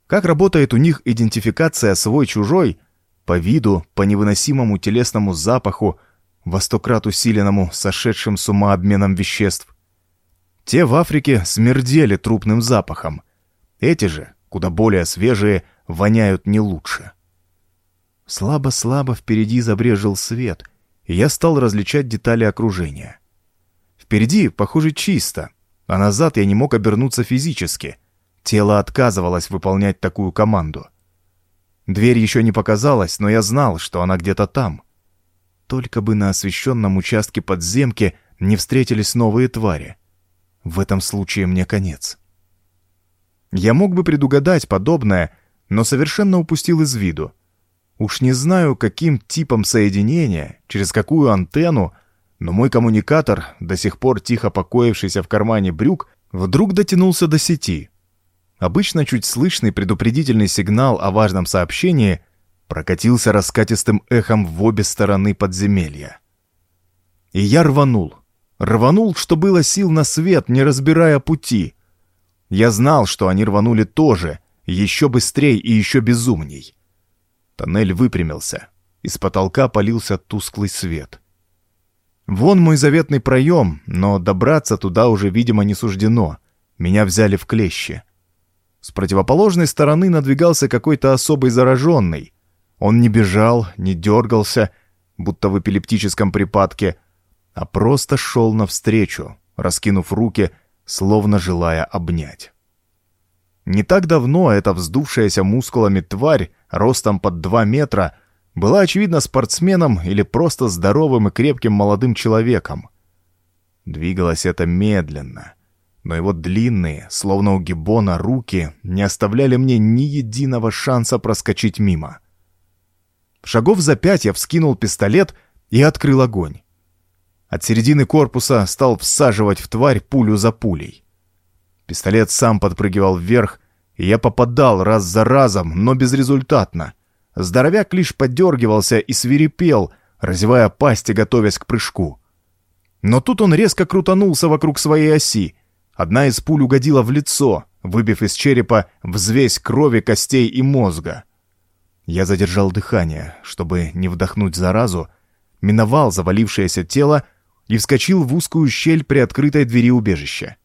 Как работает у них идентификация свой-чужой, по виду, по невыносимому телесному запаху, во сто крат усиленному сошедшим с ума обменом веществ. Те в Африке смердели трупным запахом. Эти же, куда более свежие, воняют не лучше. Слабо-слабо впереди забрежил свет, и я стал различать детали окружения. Впереди, похоже, чисто, а назад я не мог обернуться физически. Тело отказывалось выполнять такую команду. Дверь еще не показалась, но я знал, что она где-то там. Только бы на освещенном участке подземки не встретились новые твари. В этом случае мне конец. Я мог бы предугадать подобное, но совершенно упустил из виду. Уж не знаю, каким типом соединения, через какую антенну, но мой коммуникатор, до сих пор тихо покоившийся в кармане брюк, вдруг дотянулся до сети. Обычно чуть слышный предупредительный сигнал о важном сообщении прокатился раскатистым эхом в обе стороны подземелья. И я рванул. Рванул, что было сил на свет, не разбирая пути. Я знал, что они рванули тоже, еще быстрее и еще безумней. Тоннель выпрямился. Из потолка полился тусклый свет. Вон мой заветный проем, но добраться туда уже, видимо, не суждено. Меня взяли в клещи. С противоположной стороны надвигался какой-то особый зараженный. Он не бежал, не дергался, будто в эпилептическом припадке, а просто шел навстречу, раскинув руки, словно желая обнять. Не так давно эта вздувшаяся мускулами тварь, ростом под два метра, была, очевидно, спортсменом или просто здоровым и крепким молодым человеком. Двигалось это медленно, но его длинные, словно у гиббона, руки не оставляли мне ни единого шанса проскочить мимо. Шагов за пять я вскинул пистолет и открыл огонь. От середины корпуса стал всаживать в тварь пулю за пулей. Пистолет сам подпрыгивал вверх, и я попадал раз за разом, но безрезультатно. Здоровяк лишь подергивался и свирепел, разевая пасть и готовясь к прыжку. Но тут он резко крутанулся вокруг своей оси. Одна из пуль угодила в лицо, выбив из черепа взвесь крови, костей и мозга. Я задержал дыхание, чтобы не вдохнуть заразу, миновал завалившееся тело и вскочил в узкую щель при открытой двери убежища.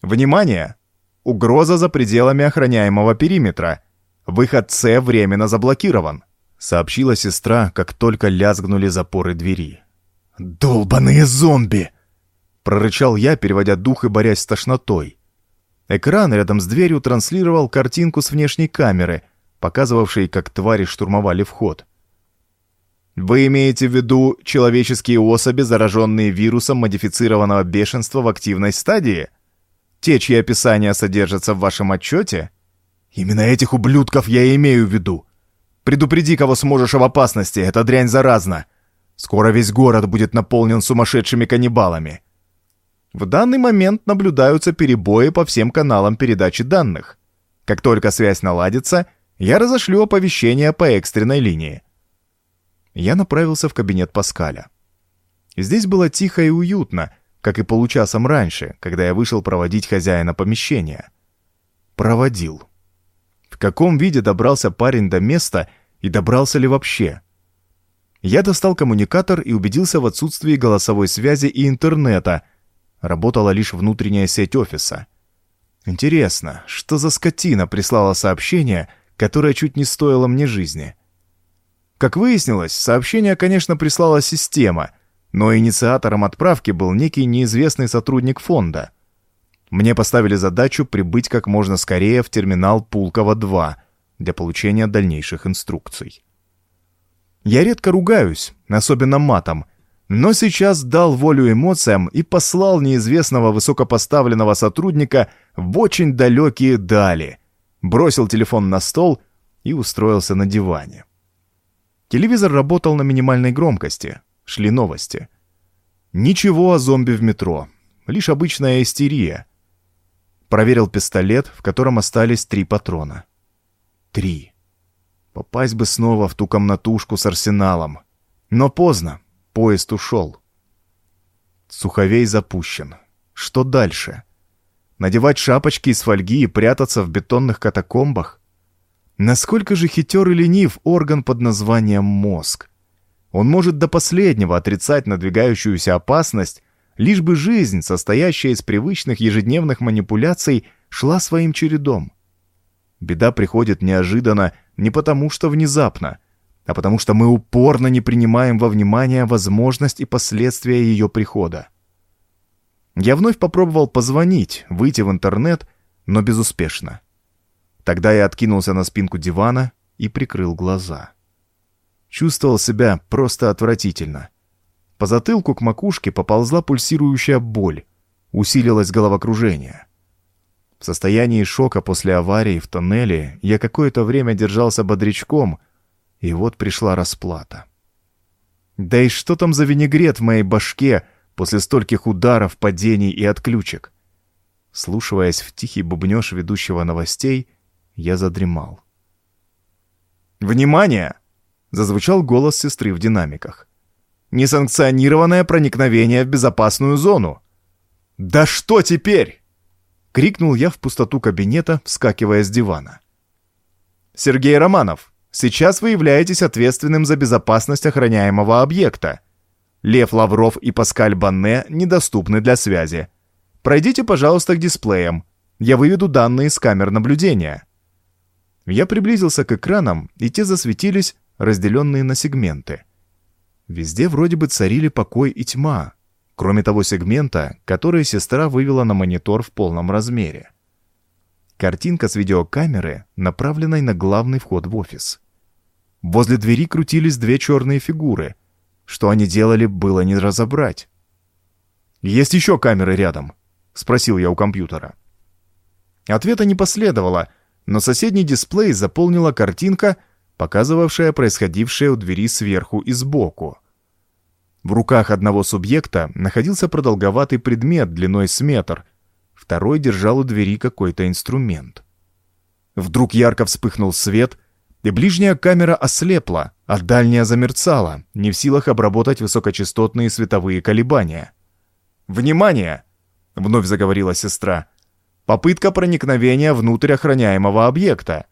«Внимание!» Угроза за пределами охраняемого периметра. Выход С временно заблокирован», — сообщила сестра, как только лязгнули запоры двери. «Долбаные зомби!» — прорычал я, переводя дух и борясь с тошнотой. Экран рядом с дверью транслировал картинку с внешней камеры, показывавшей, как твари штурмовали вход. Вы имеете в виду человеческие особи, зараженные вирусом модифицированного бешенства в активной стадии? Те, чьи описания содержатся в вашем отчете? Именно этих ублюдков я имею в виду. Предупреди, кого сможешь об опасности, эта дрянь заразна. Скоро весь город будет наполнен сумасшедшими каннибалами. В данный момент наблюдаются перебои по всем каналам передачи данных. Как только связь наладится, я разошлю оповещение по экстренной линии я направился в кабинет Паскаля. Здесь было тихо и уютно, как и получасом раньше, когда я вышел проводить хозяина помещения. Проводил. Каком виде добрался парень до места и добрался ли вообще? Я достал коммуникатор и убедился в отсутствии голосовой связи и интернета. Работала лишь внутренняя сеть офиса. Интересно, что за скотина прислала сообщение, которое чуть не стоило мне жизни? Как выяснилось, сообщение, конечно, прислала система, но инициатором отправки был некий неизвестный сотрудник фонда. Мне поставили задачу прибыть как можно скорее в терминал Пулково-2 для получения дальнейших инструкций. Я редко ругаюсь, особенно матом, но сейчас дал волю эмоциям и послал неизвестного высокопоставленного сотрудника в очень далекие дали, бросил телефон на стол и устроился на диване. Телевизор работал на минимальной громкости. Шли новости. Ничего о зомби в метро. Лишь обычная истерия. Проверил пистолет, в котором остались три патрона. Три. Попасть бы снова в ту комнатушку с арсеналом. Но поздно. Поезд ушел. Суховей запущен. Что дальше? Надевать шапочки из фольги и прятаться в бетонных катакомбах? Насколько же хитер и ленив орган под названием мозг? Он может до последнего отрицать надвигающуюся опасность, лишь бы жизнь, состоящая из привычных ежедневных манипуляций, шла своим чередом. Беда приходит неожиданно не потому, что внезапно, а потому что мы упорно не принимаем во внимание возможность и последствия ее прихода. Я вновь попробовал позвонить, выйти в интернет, но безуспешно. Тогда я откинулся на спинку дивана и прикрыл глаза. Чувствовал себя просто отвратительно. По затылку к макушке поползла пульсирующая боль, усилилось головокружение. В состоянии шока после аварии в тоннеле я какое-то время держался бодрячком, и вот пришла расплата. Да и что там за винегрет в моей башке после стольких ударов, падений и отключек? Слушаясь в тихий бубнёж ведущего новостей, я задремал. «Внимание!» — зазвучал голос сестры в динамиках. «Несанкционированное проникновение в безопасную зону!» «Да что теперь?» — крикнул я в пустоту кабинета, вскакивая с дивана. «Сергей Романов, сейчас вы являетесь ответственным за безопасность охраняемого объекта. Лев Лавров и Паскаль Банне недоступны для связи. Пройдите, пожалуйста, к дисплеям. Я выведу данные с камер наблюдения». Я приблизился к экранам, и те засветились, разделенные на сегменты. Везде вроде бы царили покой и тьма, кроме того сегмента, который сестра вывела на монитор в полном размере. Картинка с видеокамеры, направленной на главный вход в офис. Возле двери крутились две черные фигуры. Что они делали, было не разобрать. «Есть еще камеры рядом?» — спросил я у компьютера. Ответа не последовало — но соседний дисплей заполнила картинка, показывавшая происходившее у двери сверху и сбоку. В руках одного субъекта находился продолговатый предмет длиной с метр, второй держал у двери какой-то инструмент. Вдруг ярко вспыхнул свет, и ближняя камера ослепла, а дальняя замерцала, не в силах обработать высокочастотные световые колебания. «Внимание!» — вновь заговорила сестра. Попытка проникновения внутрь охраняемого объекта.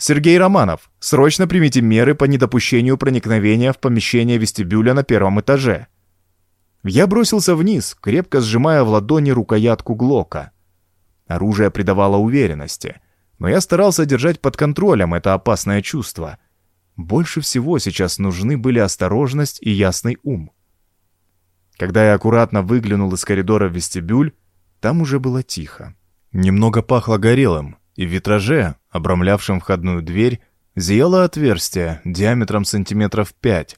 Сергей Романов, срочно примите меры по недопущению проникновения в помещение вестибюля на первом этаже. Я бросился вниз, крепко сжимая в ладони рукоятку Глока. Оружие придавало уверенности, но я старался держать под контролем это опасное чувство. Больше всего сейчас нужны были осторожность и ясный ум. Когда я аккуратно выглянул из коридора в вестибюль, там уже было тихо. Немного пахло горелым, и в витраже, обрамлявшем входную дверь, зияло отверстие диаметром сантиметров пять,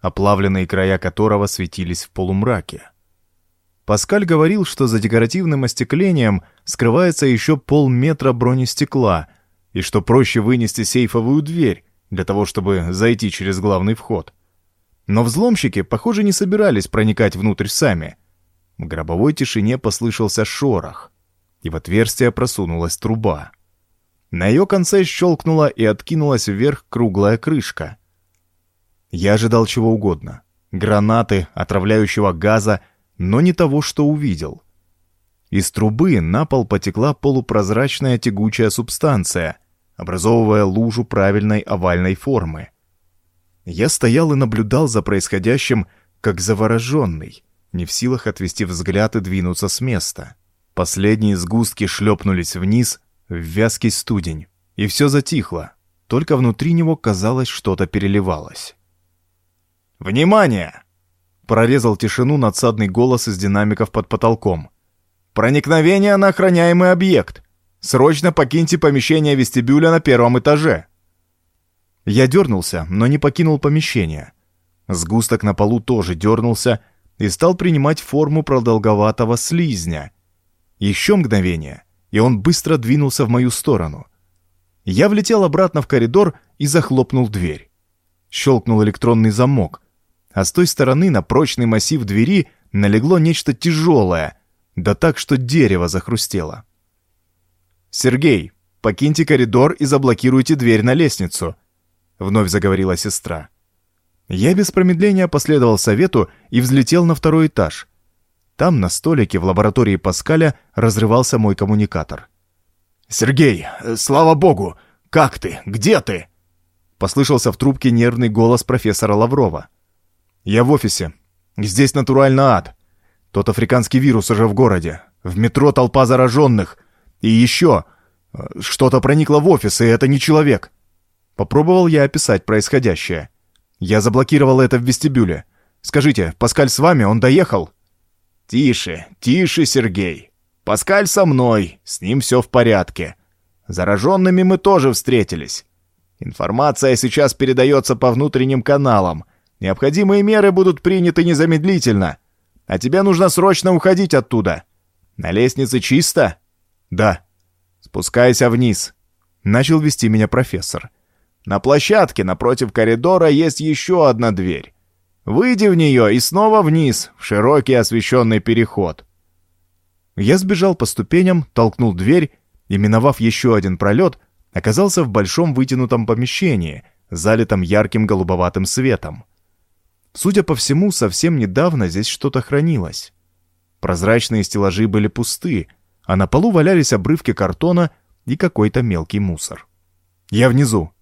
оплавленные края которого светились в полумраке. Паскаль говорил, что за декоративным остеклением скрывается еще полметра бронестекла, и что проще вынести сейфовую дверь для того, чтобы зайти через главный вход. Но взломщики, похоже, не собирались проникать внутрь сами. В гробовой тишине послышался шорох, и в отверстие просунулась труба. На ее конце щелкнула и откинулась вверх круглая крышка. Я ожидал чего угодно. Гранаты, отравляющего газа, но не того, что увидел. Из трубы на пол потекла полупрозрачная тягучая субстанция, образовывая лужу правильной овальной формы. Я стоял и наблюдал за происходящим, как завороженный, не в силах отвести взгляд и двинуться с места. Последние сгустки шлепнулись вниз, в вязкий студень, и все затихло, только внутри него, казалось, что-то переливалось. «Внимание!» — прорезал тишину надсадный голос из динамиков под потолком. «Проникновение на охраняемый объект! Срочно покиньте помещение вестибюля на первом этаже!» Я дернулся, но не покинул помещение. Сгусток на полу тоже дернулся и стал принимать форму продолговатого слизня. Еще мгновение, и он быстро двинулся в мою сторону. Я влетел обратно в коридор и захлопнул дверь. Щелкнул электронный замок, а с той стороны на прочный массив двери налегло нечто тяжелое, да так, что дерево захрустело. «Сергей, покиньте коридор и заблокируйте дверь на лестницу», — вновь заговорила сестра. Я без промедления последовал совету и взлетел на второй этаж. Там на столике в лаборатории Паскаля разрывался мой коммуникатор. «Сергей, слава богу! Как ты? Где ты?» Послышался в трубке нервный голос профессора Лаврова. «Я в офисе. Здесь натурально ад. Тот африканский вирус уже в городе. В метро толпа зараженных. И еще... Э, что-то проникло в офис, и это не человек». Попробовал я описать происходящее. Я заблокировал это в вестибюле. Скажите, Паскаль с вами, он доехал?» «Тише, тише, Сергей. Паскаль со мной, с ним все в порядке. Зараженными мы тоже встретились. Информация сейчас передается по внутренним каналам. Необходимые меры будут приняты незамедлительно. А тебе нужно срочно уходить оттуда. На лестнице чисто?» «Да». «Спускайся вниз», — начал вести меня профессор. «На площадке напротив коридора есть еще одна дверь. Выйди в нее и снова вниз, в широкий освещенный переход. Я сбежал по ступеням, толкнул дверь и, миновав еще один пролет, оказался в большом вытянутом помещении, залитом ярким голубоватым светом. Судя по всему, совсем недавно здесь что-то хранилось. Прозрачные стеллажи были пусты, а на полу валялись обрывки картона и какой-то мелкий мусор. «Я внизу».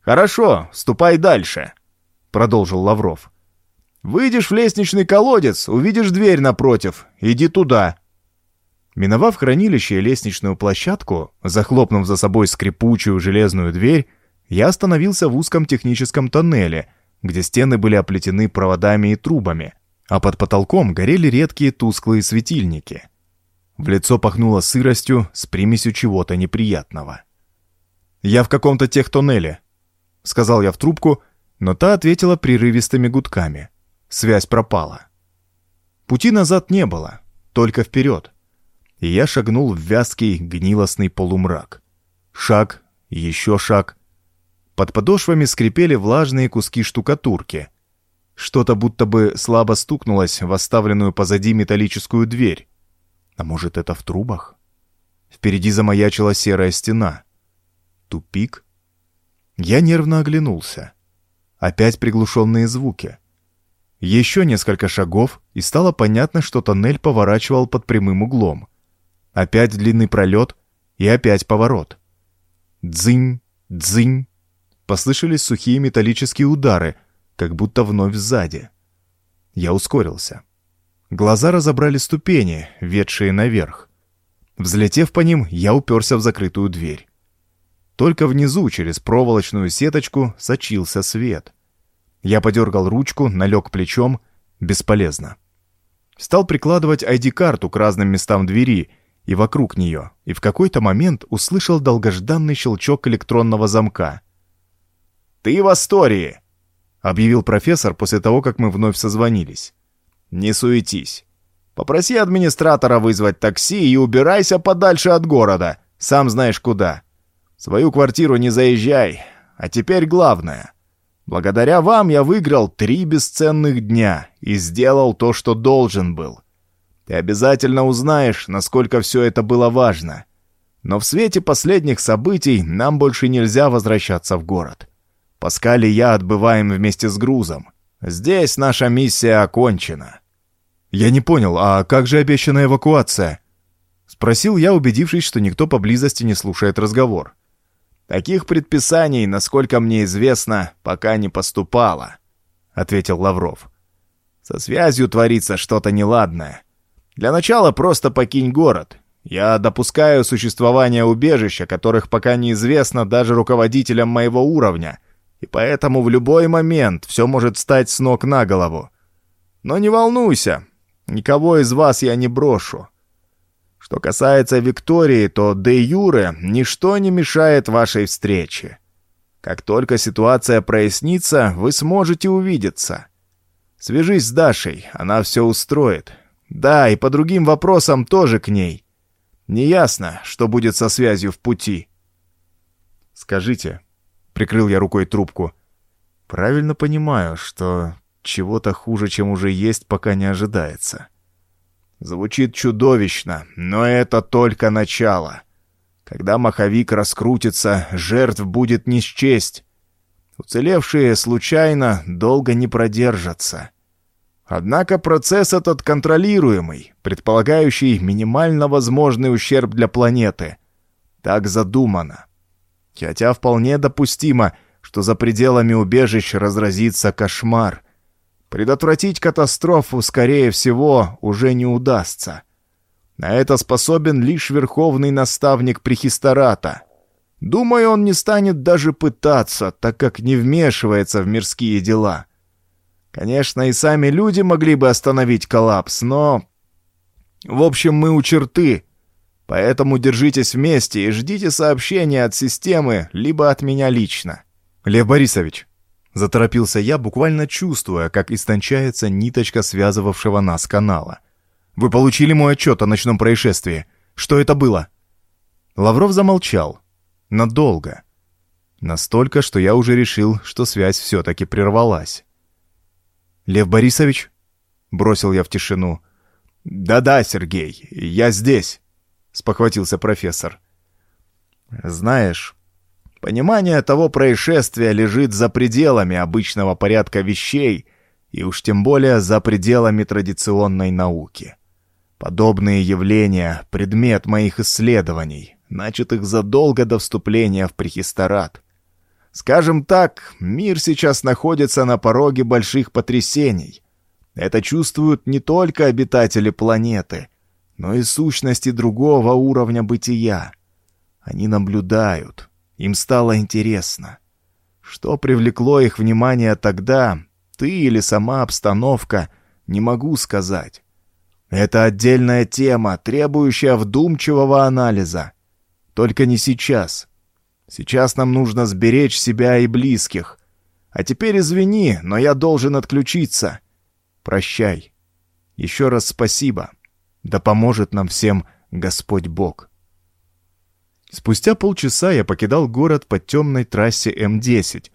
«Хорошо, ступай дальше», — продолжил Лавров. Выйдешь в лестничный колодец, увидишь дверь напротив. Иди туда». Миновав хранилище и лестничную площадку, захлопнув за собой скрипучую железную дверь, я остановился в узком техническом тоннеле, где стены были оплетены проводами и трубами, а под потолком горели редкие тусклые светильники. В лицо пахнуло сыростью с примесью чего-то неприятного. «Я в каком-то техтоннеле», — сказал я в трубку, но та ответила прерывистыми гудками. Связь пропала. Пути назад не было, только вперед. И я шагнул в вязкий, гнилостный полумрак. Шаг, еще шаг. Под подошвами скрипели влажные куски штукатурки. Что-то будто бы слабо стукнулось в оставленную позади металлическую дверь. А может, это в трубах? Впереди замаячила серая стена. Тупик? Я нервно оглянулся. Опять приглушенные звуки. Еще несколько шагов, и стало понятно, что тоннель поворачивал под прямым углом. Опять длинный пролет и опять поворот. Дзынь, дзынь. Послышались сухие металлические удары, как будто вновь сзади. Я ускорился. Глаза разобрали ступени, ведшие наверх. Взлетев по ним, я уперся в закрытую дверь. Только внизу, через проволочную сеточку, сочился свет. Я подергал ручку, налег плечом. Бесполезно. Стал прикладывать ID-карту к разным местам двери и вокруг нее, и в какой-то момент услышал долгожданный щелчок электронного замка. «Ты в Астории!» — объявил профессор после того, как мы вновь созвонились. «Не суетись. Попроси администратора вызвать такси и убирайся подальше от города, сам знаешь куда. В свою квартиру не заезжай. А теперь главное. Благодаря вам я выиграл три бесценных дня и сделал то, что должен был. Ты обязательно узнаешь, насколько все это было важно. Но в свете последних событий нам больше нельзя возвращаться в город. Паскаль и я отбываем вместе с грузом. Здесь наша миссия окончена. «Я не понял, а как же обещанная эвакуация?» Спросил я, убедившись, что никто поблизости не слушает разговор. «Таких предписаний, насколько мне известно, пока не поступало», — ответил Лавров. «Со связью творится что-то неладное. Для начала просто покинь город. Я допускаю существование убежища, которых пока неизвестно даже руководителям моего уровня, и поэтому в любой момент все может стать с ног на голову. Но не волнуйся, Никого из вас я не брошу. Что касается Виктории, то де юре ничто не мешает вашей встрече. Как только ситуация прояснится, вы сможете увидеться. Свяжись с Дашей, она все устроит. Да, и по другим вопросам тоже к ней. Неясно, что будет со связью в пути. Скажите, прикрыл я рукой трубку, правильно понимаю, что чего-то хуже, чем уже есть, пока не ожидается. Звучит чудовищно, но это только начало. Когда маховик раскрутится, жертв будет не счесть. Уцелевшие случайно долго не продержатся. Однако процесс этот контролируемый, предполагающий минимально возможный ущерб для планеты. Так задумано. Хотя вполне допустимо, что за пределами убежищ разразится кошмар — Предотвратить катастрофу, скорее всего, уже не удастся. На это способен лишь верховный наставник Прихистората. Думаю, он не станет даже пытаться, так как не вмешивается в мирские дела. Конечно, и сами люди могли бы остановить коллапс, но... В общем, мы у черты, поэтому держитесь вместе и ждите сообщения от системы, либо от меня лично. Лев Борисович, Заторопился я, буквально чувствуя, как истончается ниточка связывавшего нас канала. «Вы получили мой отчет о ночном происшествии. Что это было?» Лавров замолчал. Надолго. Настолько, что я уже решил, что связь все-таки прервалась. «Лев Борисович?» — бросил я в тишину. «Да-да, Сергей, я здесь», — спохватился профессор. «Знаешь, Понимание того происшествия лежит за пределами обычного порядка вещей и уж тем более за пределами традиционной науки. Подобные явления — предмет моих исследований, начатых задолго до вступления в прехисторат. Скажем так, мир сейчас находится на пороге больших потрясений. Это чувствуют не только обитатели планеты, но и сущности другого уровня бытия. Они наблюдают, им стало интересно. Что привлекло их внимание тогда, ты или сама обстановка, не могу сказать. Это отдельная тема, требующая вдумчивого анализа. Только не сейчас. Сейчас нам нужно сберечь себя и близких. А теперь извини, но я должен отключиться. Прощай. Еще раз спасибо. Да поможет нам всем Господь Бог. Спустя полчаса я покидал город по темной трассе М-10,